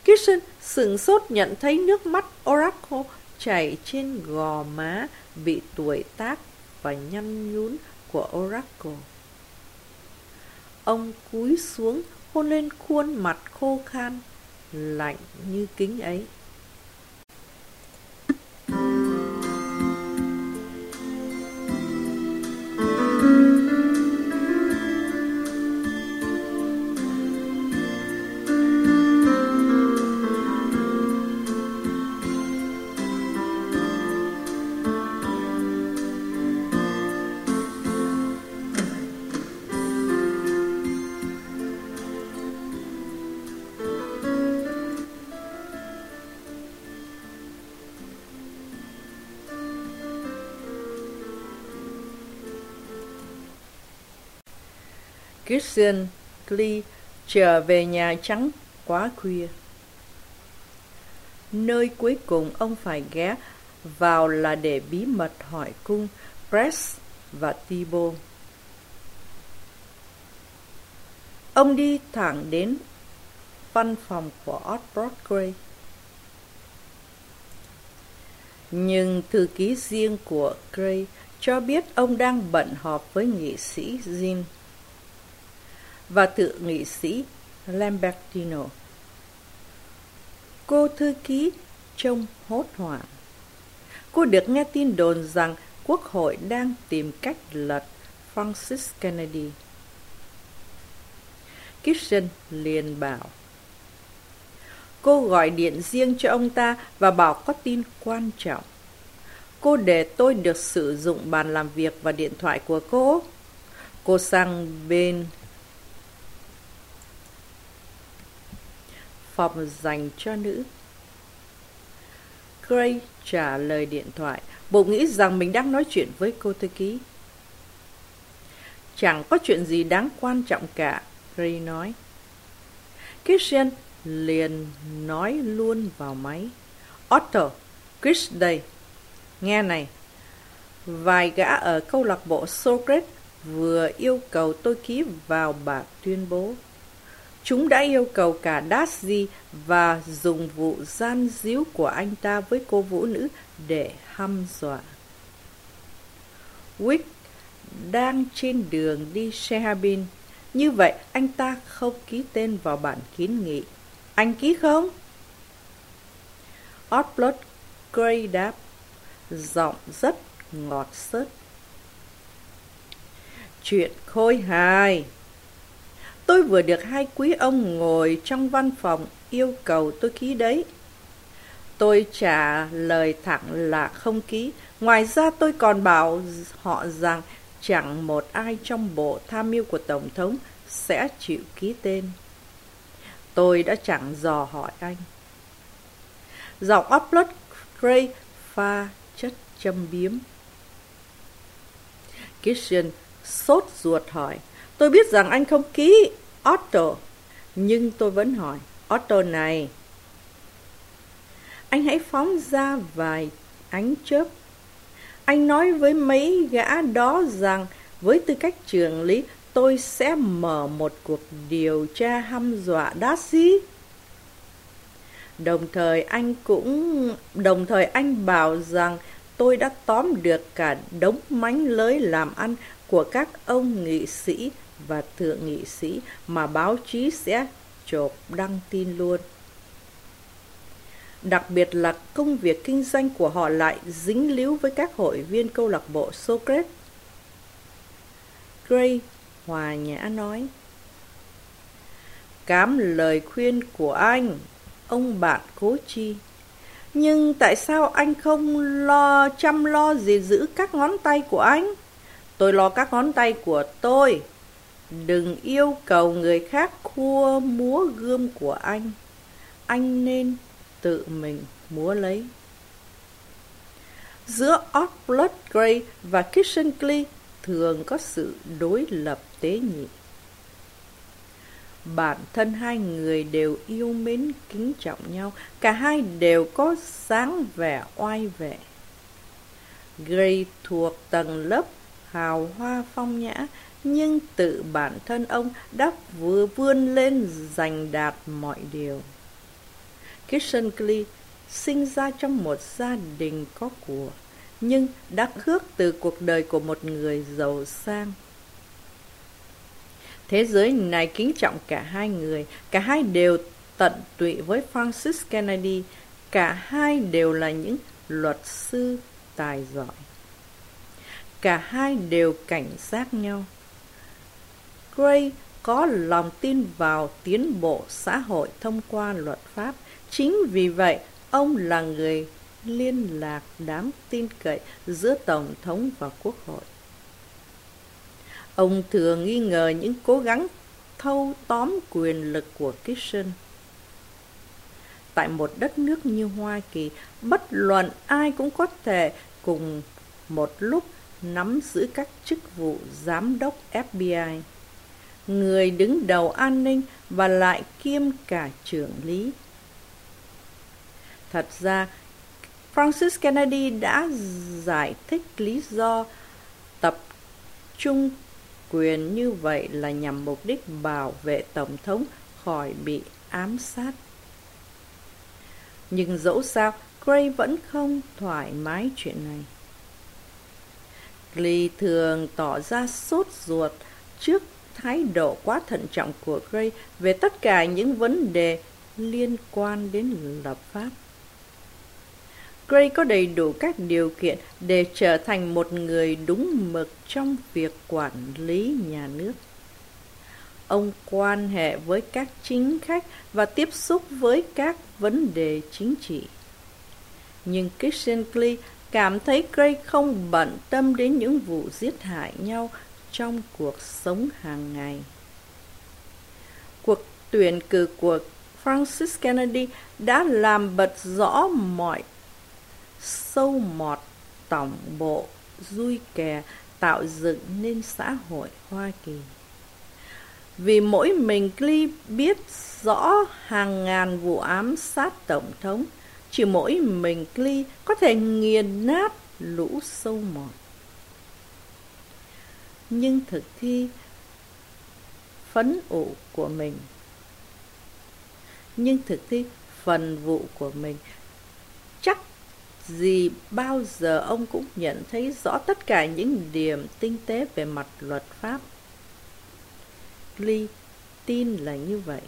Kirsten sừng sốt nhận thấy nước mắt Oracle chảy trên gò má bị tuổi tác và nhăn nhún của Oracle. Ông cúi xuống hôn lên khuôn mặt khô khan, lạnh như kính ấy. Christian Klee trở về Nhà Trắng quá khuya. Nơi cuối cùng ông phải ghé vào là để bí mật hỏi cung Press và Tibo. Ông đi thẳng đến văn phòng của Osborne Gray. Nhưng thư ký riêng của Gray cho biết ông đang bận họp với nghị sĩ Jean và thượng nghị sĩ Lambertino. Cô thư ký trông hốt hoảng. Cô được nghe tin đồn rằng Quốc hội đang tìm cách lật Francis Kennedy. Kitchen liền bảo. Cô gọi điện riêng cho ông ta và bảo có tin quan trọng. Cô để tôi được sử dụng bàn làm việc và điện thoại của cô. Cô sang bên phòng dành cho nữ. Gray trả lời điện thoại, bộ nghĩ rằng mình đang nói chuyện với cô thư ký. Chẳng có chuyện gì đáng quan trọng cả, Gray nói. Christian liền nói luôn vào máy. Otto, Chris đây. Nghe này, vài gã ở câu lạc bộ Socrates vừa yêu cầu tôi ký vào bản tuyên bố. Chúng đã yêu cầu cả Darcy và dùng vụ gian díu của anh ta với cô vũ nữ để hăm dọa. Wick đang trên đường đi Shehabin. Như vậy, anh ta không ký tên vào bản kiến nghị. Anh ký không? Oddblood Gray đáp, giọng rất ngọt sớt. Chuyện khôi hài. Tôi vừa được hai quý ông ngồi trong văn phòng yêu cầu tôi ký đấy. Tôi trả lời thẳng là không ký. Ngoài ra tôi còn bảo họ rằng chẳng một ai trong bộ tham mưu của Tổng thống sẽ chịu ký tên. Tôi đã chẳng dò hỏi anh. Giọng upload Gray pha chất châm biếm. Kitchen sốt ruột hỏi. Tôi biết rằng anh không ký Otto, nhưng tôi vẫn hỏi, Otto này, anh hãy phóng ra vài ánh chớp. Anh nói với mấy gã đó rằng với tư cách trưởng lý tôi sẽ mở một cuộc điều tra hăm dọa Darcy. Đồng thời anh cũng đồng thời anh bảo rằng tôi đã tóm được cả đống mánh lới làm ăn của các ông nghị sĩ và thượng nghị sĩ mà báo chí sẽ chộp đăng tin luôn. Đặc biệt là công việc kinh doanh của họ lại dính líu với các hội viên câu lạc bộ Socrates. Gray hòa nhã nói. Cám lời khuyên của anh, ông bạn cố chi. Nhưng tại sao anh không lo chăm lo gì giữ các ngón tay của anh? Tôi lo các ngón tay của tôi. Đừng yêu cầu người khác khua múa gươm của anh. Anh nên tự mình múa lấy. Giữa Oxford Gray và Kitchen thường có sự đối lập tế nhị. Bản thân hai người đều yêu mến kính trọng nhau, cả hai đều có sáng vẻ oai vệ. Gray thuộc tầng lớp hào hoa phong nhã, nhưng tự bản thân ông đã vừa vươn lên giành đạt mọi điều. Kitchen Klee sinh ra trong một gia đình có của, nhưng đã khước từ cuộc đời của một người giàu sang. Thế giới này kính trọng cả hai người, cả hai đều tận tụy với Francis Kennedy, cả hai đều là những luật sư tài giỏi. Cả hai đều cảnh giác nhau. Gray có lòng tin vào tiến bộ xã hội thông qua luật pháp. Chính vì vậy, ông là người liên lạc đáng tin cậy giữa Tổng thống và Quốc hội. Ông thường nghi ngờ những cố gắng thâu tóm quyền lực của Kitchen. Tại một đất nước như Hoa Kỳ, bất luận ai cũng có thể cùng một lúc nắm giữ các chức vụ giám đốc FBI, người đứng đầu an ninh và lại kiêm cả trưởng lý. Thật ra, Francis Kennedy đã giải thích lý do tập trung quyền như vậy là nhằm mục đích bảo vệ Tổng thống khỏi bị ám sát. Nhưng dẫu sao, Gray vẫn không thoải mái chuyện này. Lee thường tỏ ra sốt ruột trước thái độ quá thận trọng của Gray về tất cả những vấn đề liên quan đến lập pháp. Gray có đầy đủ các điều kiện để trở thành một người đúng mực trong việc quản lý nhà nước. Ông quan hệ với các chính khách và tiếp xúc với các vấn đề chính trị. Nhưng Kissinger cảm thấy Gray không bận tâm đến những vụ giết hại nhau trong cuộc sống hàng ngày. Cuộc tuyển cử của Francis Kennedy đã làm bật rõ mọi sâu mọt tổng bộ dui kè tạo dựng nên xã hội Hoa Kỳ. Vì mỗi mình Lee biết rõ hàng ngàn vụ ám sát tổng thống, chỉ mỗi mình Lee có thể nghiền nát lũ sâu mọt. Nhưng thực thi phấn ủ của mình, nhưng thực thi phần vụ của mình, chắc gì bao giờ ông cũng nhận thấy rõ tất cả những điểm tinh tế về mặt luật pháp. Lee tin là như vậy.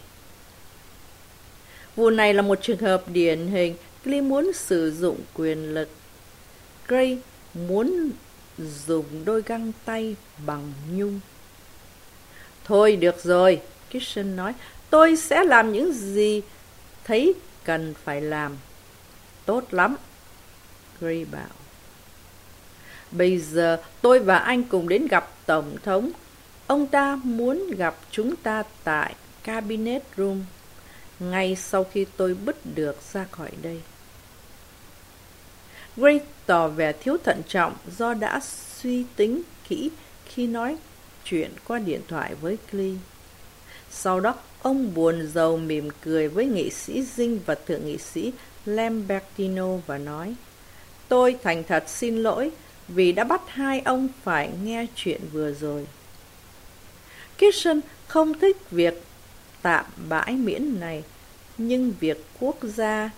Vụ này là một trường hợp điển hình. Lee muốn sử dụng quyền lực. Gray muốn dùng đôi găng tay bằng nhung. Thôi được rồi, Kitchen nói, tôi sẽ làm những gì thấy cần phải làm. Tốt lắm, Gray bảo. Bây giờ tôi và anh cùng đến gặp Tổng thống. Ông ta muốn gặp chúng ta tại Cabinet Room ngay sau khi tôi bứt được ra khỏi đây. Gray tỏ vẻ thiếu thận trọng do đã suy tính kỹ khi nói chuyện qua điện thoại với Clee. Sau đó, ông buồn rầu mỉm cười với nghị sĩ Dinh và thượng nghị sĩ Lambertino và nói Tôi thành thật xin lỗi vì đã bắt hai ông phải nghe chuyện vừa rồi. Kitchen không thích việc tạm bãi miễn này, nhưng việc quốc gia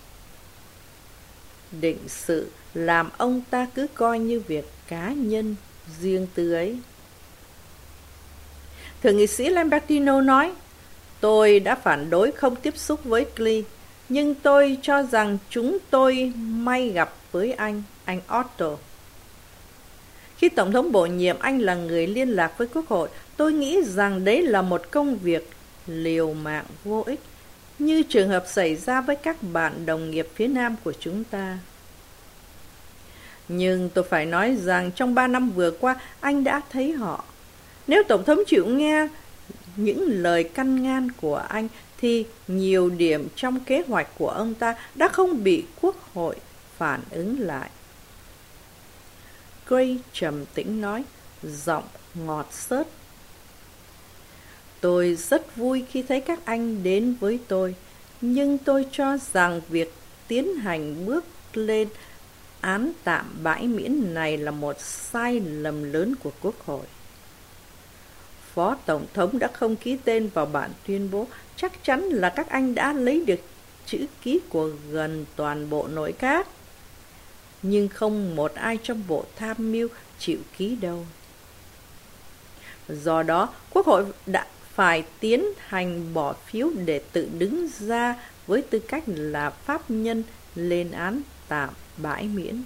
định sự làm ông ta cứ coi như việc cá nhân riêng tư ấy. Thượng nghị sĩ Lambertino nói, tôi đã phản đối không tiếp xúc với Klee, nhưng tôi cho rằng chúng tôi may gặp với anh, anh Otto. Khi Tổng thống bổ nhiệm anh là người liên lạc với Quốc hội, tôi nghĩ rằng đấy là một công việc liều mạng vô ích, như trường hợp xảy ra với các bạn đồng nghiệp phía Nam của chúng ta. Nhưng tôi phải nói rằng trong ba năm vừa qua, anh đã thấy họ. Nếu Tổng thống chịu nghe những lời căn ngăn của anh, thì nhiều điểm trong kế hoạch của ông ta đã không bị Quốc hội phản ứng lại. Gray trầm tĩnh nói, giọng ngọt xớt. Tôi rất vui khi thấy các anh đến với tôi, nhưng tôi cho rằng việc tiến hành bước lên án tạm bãi miễn này là một sai lầm lớn của Quốc hội. Phó Tổng thống đã không ký tên vào bản tuyên bố, chắc chắn là các anh đã lấy được chữ ký của gần toàn bộ nội các. Nhưng không một ai trong bộ tham mưu chịu ký đâu. Do đó, Quốc hội đã phải tiến hành bỏ phiếu để tự đứng ra với tư cách là pháp nhân lên án tạm bãi miễn.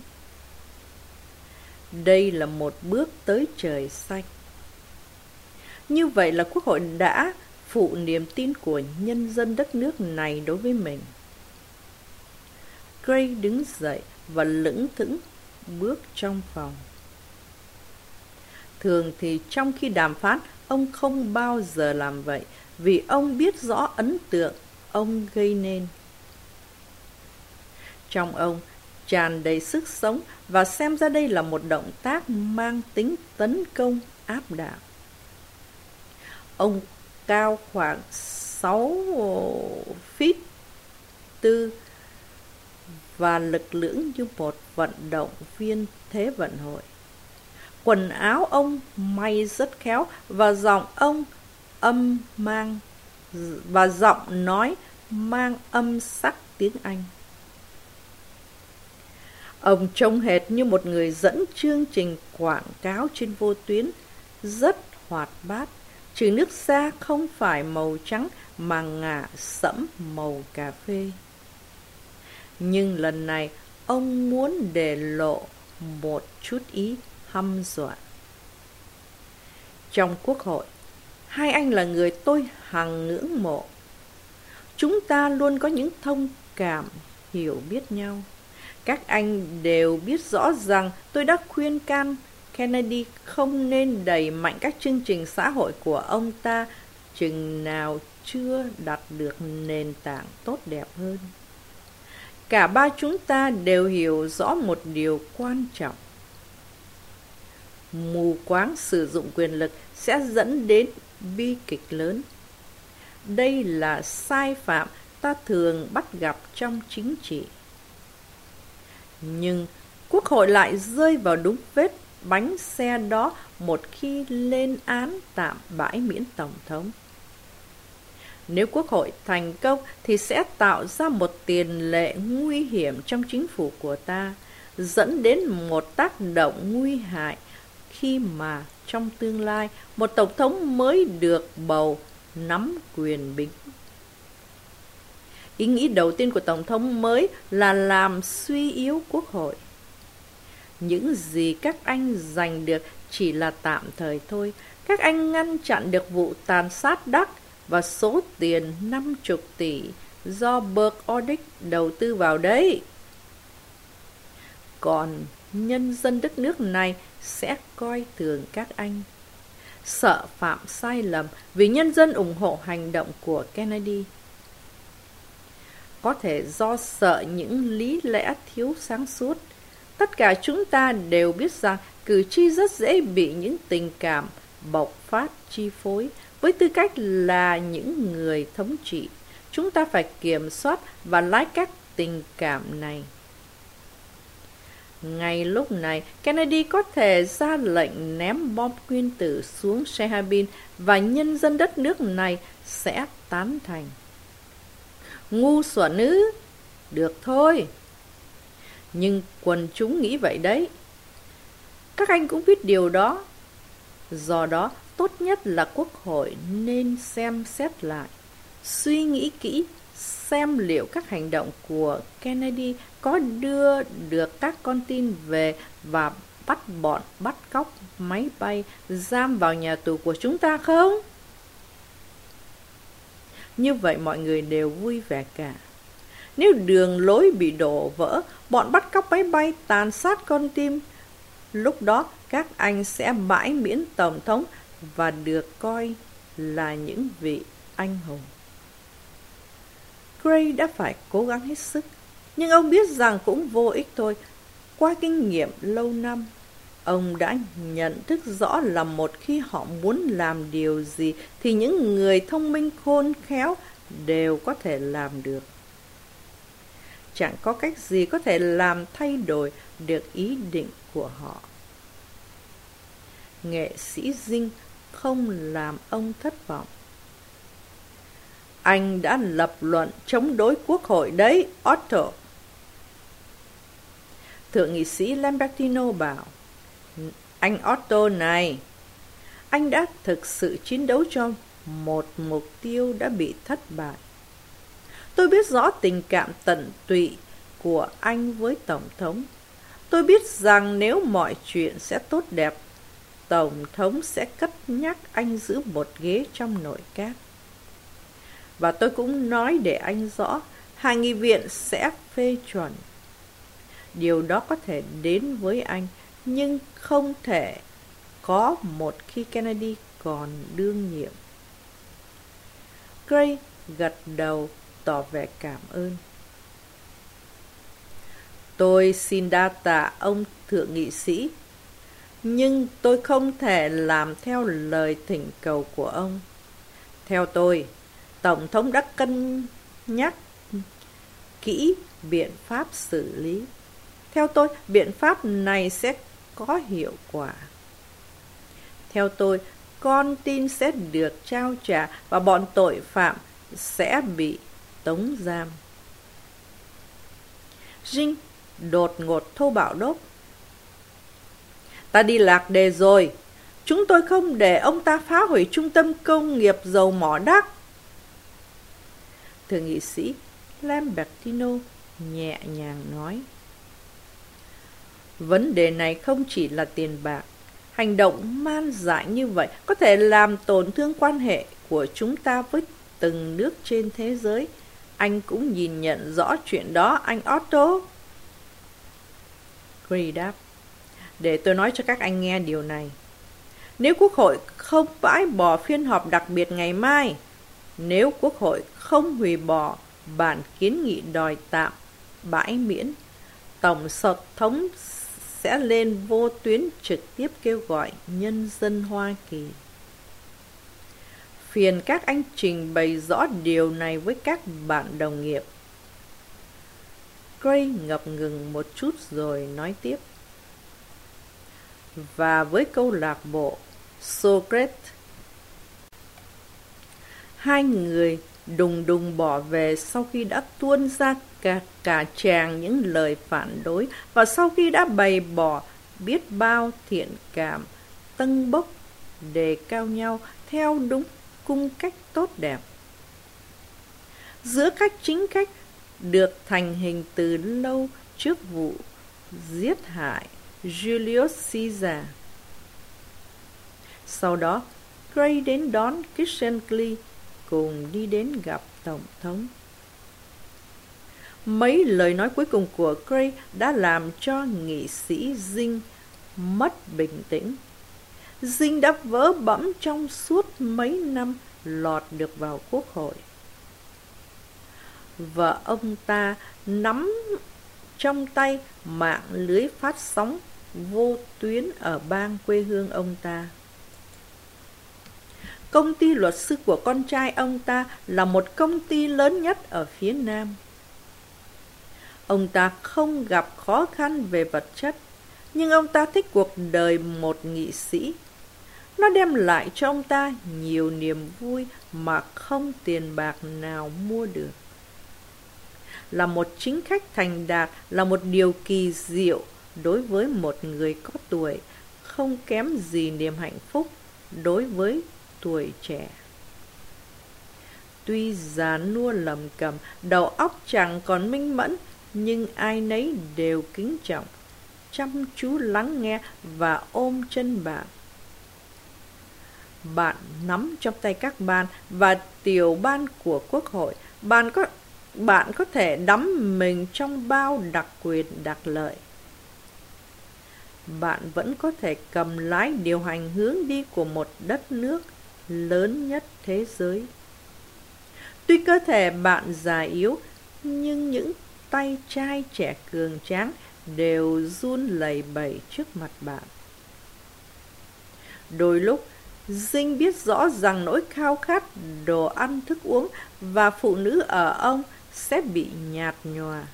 Đây là một bước tới trời xanh. Như vậy là Quốc hội đã phụ niềm tin của nhân dân đất nước này đối với mình. Gray đứng dậy và lững thững bước trong phòng. Thường thì trong khi đàm phán, ông không bao giờ làm vậy vì ông biết rõ ấn tượng ông gây nên. Trong ông tràn đầy sức sống và xem ra đây là một động tác mang tính tấn công áp đảo. Ông cao khoảng 6 feet tư và lực lưỡng như một vận động viên thế vận hội. Quần áo ông may rất khéo và giọng ông âm mang, và giọng nói mang âm sắc tiếng Anh. Ông trông hệt như một người dẫn chương trình quảng cáo trên vô tuyến, rất hoạt bát, trừ nước da không phải màu trắng mà ngả sẫm màu cà phê. Nhưng lần này ông muốn để lộ một chút ý hăm dọa. Trong quốc hội, hai anh là người tôi hằng ngưỡng mộ. Chúng ta luôn có những thông cảm, hiểu biết nhau. Các anh đều biết rõ rằng tôi đã khuyên can Kennedy không nên đẩy mạnh các chương trình xã hội của ông ta chừng nào chưa đặt được nền tảng tốt đẹp hơn. Cả ba chúng ta đều hiểu rõ một điều quan trọng. Mù quáng sử dụng quyền lực sẽ dẫn đến bi kịch lớn. Đây là sai phạm ta thường bắt gặp trong chính trị. Nhưng Quốc hội lại rơi vào đúng vết bánh xe đó một khi lên án tạm bãi miễn Tổng thống. Nếu Quốc hội thành công thì sẽ tạo ra một tiền lệ nguy hiểm trong chính phủ của ta, dẫn đến một tác động nguy hại khi mà trong tương lai một Tổng thống mới được bầu nắm quyền bình Ý nghĩ đầu tiên của Tổng thống mới là làm suy yếu Quốc hội. Những gì các anh giành được chỉ là tạm thời thôi. Các anh ngăn chặn được vụ tàn sát đắc và số tiền 50 tỷ do Burke O'Dick đầu tư vào đấy. Còn nhân dân đất nước này sẽ coi thường các anh. Sợ phạm sai lầm vì nhân dân ủng hộ hành động của Kennedy. Có thể do sợ những lý lẽ thiếu sáng suốt. Tất cả chúng ta đều biết rằng cử tri rất dễ bị những tình cảm bộc phát chi phối với tư cách là những người thống trị. Chúng ta phải kiểm soát và lái các tình cảm này. Ngay lúc này, Kennedy có thể ra lệnh ném bom nguyên tử xuống Shehabin và nhân dân đất nước này sẽ tán thành. Ngu xuẩn ư? Được thôi. Nhưng quần chúng nghĩ vậy đấy. Các anh cũng biết điều đó. Do đó, tốt nhất là quốc hội nên xem xét lại, suy nghĩ kỹ xem liệu các hành động của Kennedy có đưa được các con tin về và bắt bọn bắt cóc máy bay giam vào nhà tù của chúng ta không? Như vậy mọi người đều vui vẻ cả. Nếu đường lối bị đổ vỡ, bọn bắt cóc máy bay tàn sát con tim, lúc đó các anh sẽ bãi miễn Tổng thống và được coi là những vị anh hùng. Gray đã phải cố gắng hết sức, nhưng ông biết rằng cũng vô ích thôi. Qua kinh nghiệm lâu năm, ông đã nhận thức rõ là một khi họ muốn làm điều gì thì những người thông minh khôn khéo đều có thể làm được. chẳng có cách gì có thể làm thay đổi được ý định của họ. Nghệ sĩ Dinh không làm ông thất vọng. Anh đã lập luận chống đối quốc hội đấy, Otto. Thượng nghị sĩ Lambertino bảo, anh Otto này, anh đã thực sự chiến đấu cho một mục tiêu đã bị thất bại. Tôi biết rõ tình cảm tận tụy của anh với Tổng thống. Tôi biết rằng nếu mọi chuyện sẽ tốt đẹp, Tổng thống sẽ cất nhắc anh giữ một ghế trong nội các. Và tôi cũng nói để anh rõ, hạ nghị viện sẽ phê chuẩn. Điều đó có thể đến với anh, nhưng không thể có một khi Kennedy còn đương nhiệm. Gray gật đầu tỏ vẻ cảm ơn. Tôi xin đa tạ ông thượng nghị sĩ, nhưng tôi không thể làm theo lời thỉnh cầu của ông. Theo tôi, Tổng thống đã cân nhắc kỹ biện pháp xử lý. Theo tôi, biện pháp này sẽ có hiệu quả. Theo tôi, con tin sẽ được trao trả và bọn tội phạm sẽ bị tống giam. Rinh đột ngột thô bạo đốt. Ta đi lạc đề rồi. Chúng tôi không để ông ta phá hủy trung tâm công nghiệp dầu mỏ đắc. Thượng nghị sĩ Lambertino nhẹ nhàng nói. Vấn đề này không chỉ là tiền bạc. Hành động man dại như vậy có thể làm tổn thương quan hệ của chúng ta với từng nước trên thế giới. Anh cũng nhìn nhận rõ chuyện đó, anh Otto. Gray đáp. Để tôi nói cho các anh nghe điều này. Nếu Quốc hội không bãi bỏ phiên họp đặc biệt ngày mai, nếu Quốc hội không hủy bỏ bản kiến nghị đòi tạm bãi miễn, Tổng sở thống sẽ lên vô tuyến trực tiếp kêu gọi nhân dân Hoa Kỳ. Phiền các anh trình bày rõ điều này với các bạn đồng nghiệp. Gray ngập ngừng một chút rồi nói tiếp. Và với câu lạc bộ Socrates, hai người đùng đùng bỏ về sau khi đã tuôn ra cả, cả chàng những lời phản đối và sau khi đã bày bỏ biết bao thiện cảm, tân bốc, đề cao nhau theo đúng cung cách tốt đẹp. Giữa các chính cách được thành hình từ lâu trước vụ giết hại Julius Caesar. Sau đó, Gray đến đón Kissinger cùng đi đến gặp Tổng thống. Mấy lời nói cuối cùng của Gray đã làm cho nghị sĩ Dinh mất bình tĩnh. Dinh đã vỡ bẫm trong suốt mấy năm lọt được vào quốc hội. Vợ ông ta nắm trong tay mạng lưới phát sóng vô tuyến ở bang quê hương ông ta. Công ty luật sư của con trai ông ta là một công ty lớn nhất ở phía Nam. Ông ta không gặp khó khăn về vật chất, nhưng ông ta thích cuộc đời một nghị sĩ. Nó đem lại cho ông ta nhiều niềm vui mà không tiền bạc nào mua được. Là một chính khách thành đạt là một điều kỳ diệu đối với một người có tuổi, không kém gì niềm hạnh phúc đối với tuổi trẻ. Tuy già nua lầm cầm, đầu óc chẳng còn minh mẫn, nhưng ai nấy đều kính trọng, chăm chú lắng nghe và ôm chân bạn. Bạn nắm trong tay các ban và tiểu ban của Quốc hội, bạn có bạn có thể đắm mình trong bao đặc quyền đặc lợi. Bạn vẫn có thể cầm lái điều hành hướng đi của một đất nước lớn nhất thế giới. Tuy cơ thể bạn già yếu, nhưng những tay trai trẻ cường tráng đều run lẩy bẩy trước mặt bạn. Đôi lúc, Dinh biết rõ rằng nỗi khao khát đồ ăn thức uống và phụ nữ ở ông sẽ bị nhạt nhòa.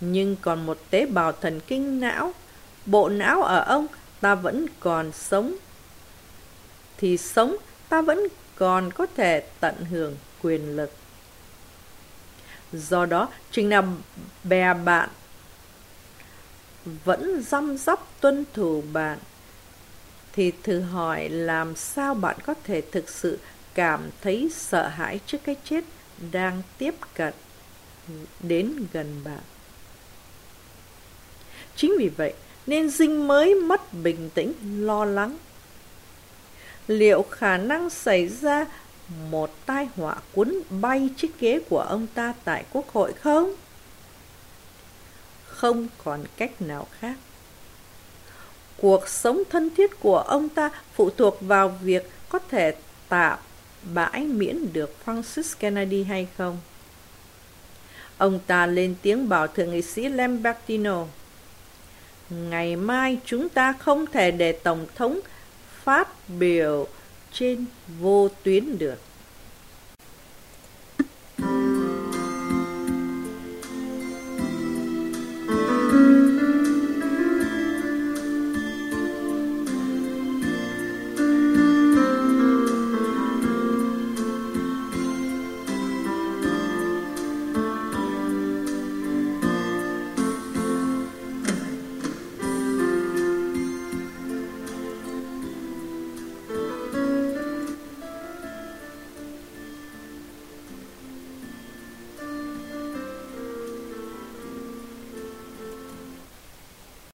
Nhưng còn một tế bào thần kinh não, bộ não ở ông ta vẫn còn sống. Thì sống ta vẫn còn có thể tận hưởng quyền lực. Do đó, chừng nào bè bạn vẫn răm rắp tuân thủ bạn, thì thử hỏi làm sao bạn có thể thực sự cảm thấy sợ hãi trước cái chết đang tiếp cận đến gần bạn. Chính vì vậy, nên dinh mới mất bình tĩnh, lo lắng. Liệu khả năng xảy ra một tai họa cuốn bay chiếc ghế của ông ta tại quốc hội không? Không còn cách nào khác. Cuộc sống thân thiết của ông ta phụ thuộc vào việc có thể tạm bãi miễn được Francis Kennedy hay không. Ông ta lên tiếng bảo thượng nghị sĩ Lambertino. Ngày mai chúng ta không thể để Tổng thống phát biểu trên vô tuyến được.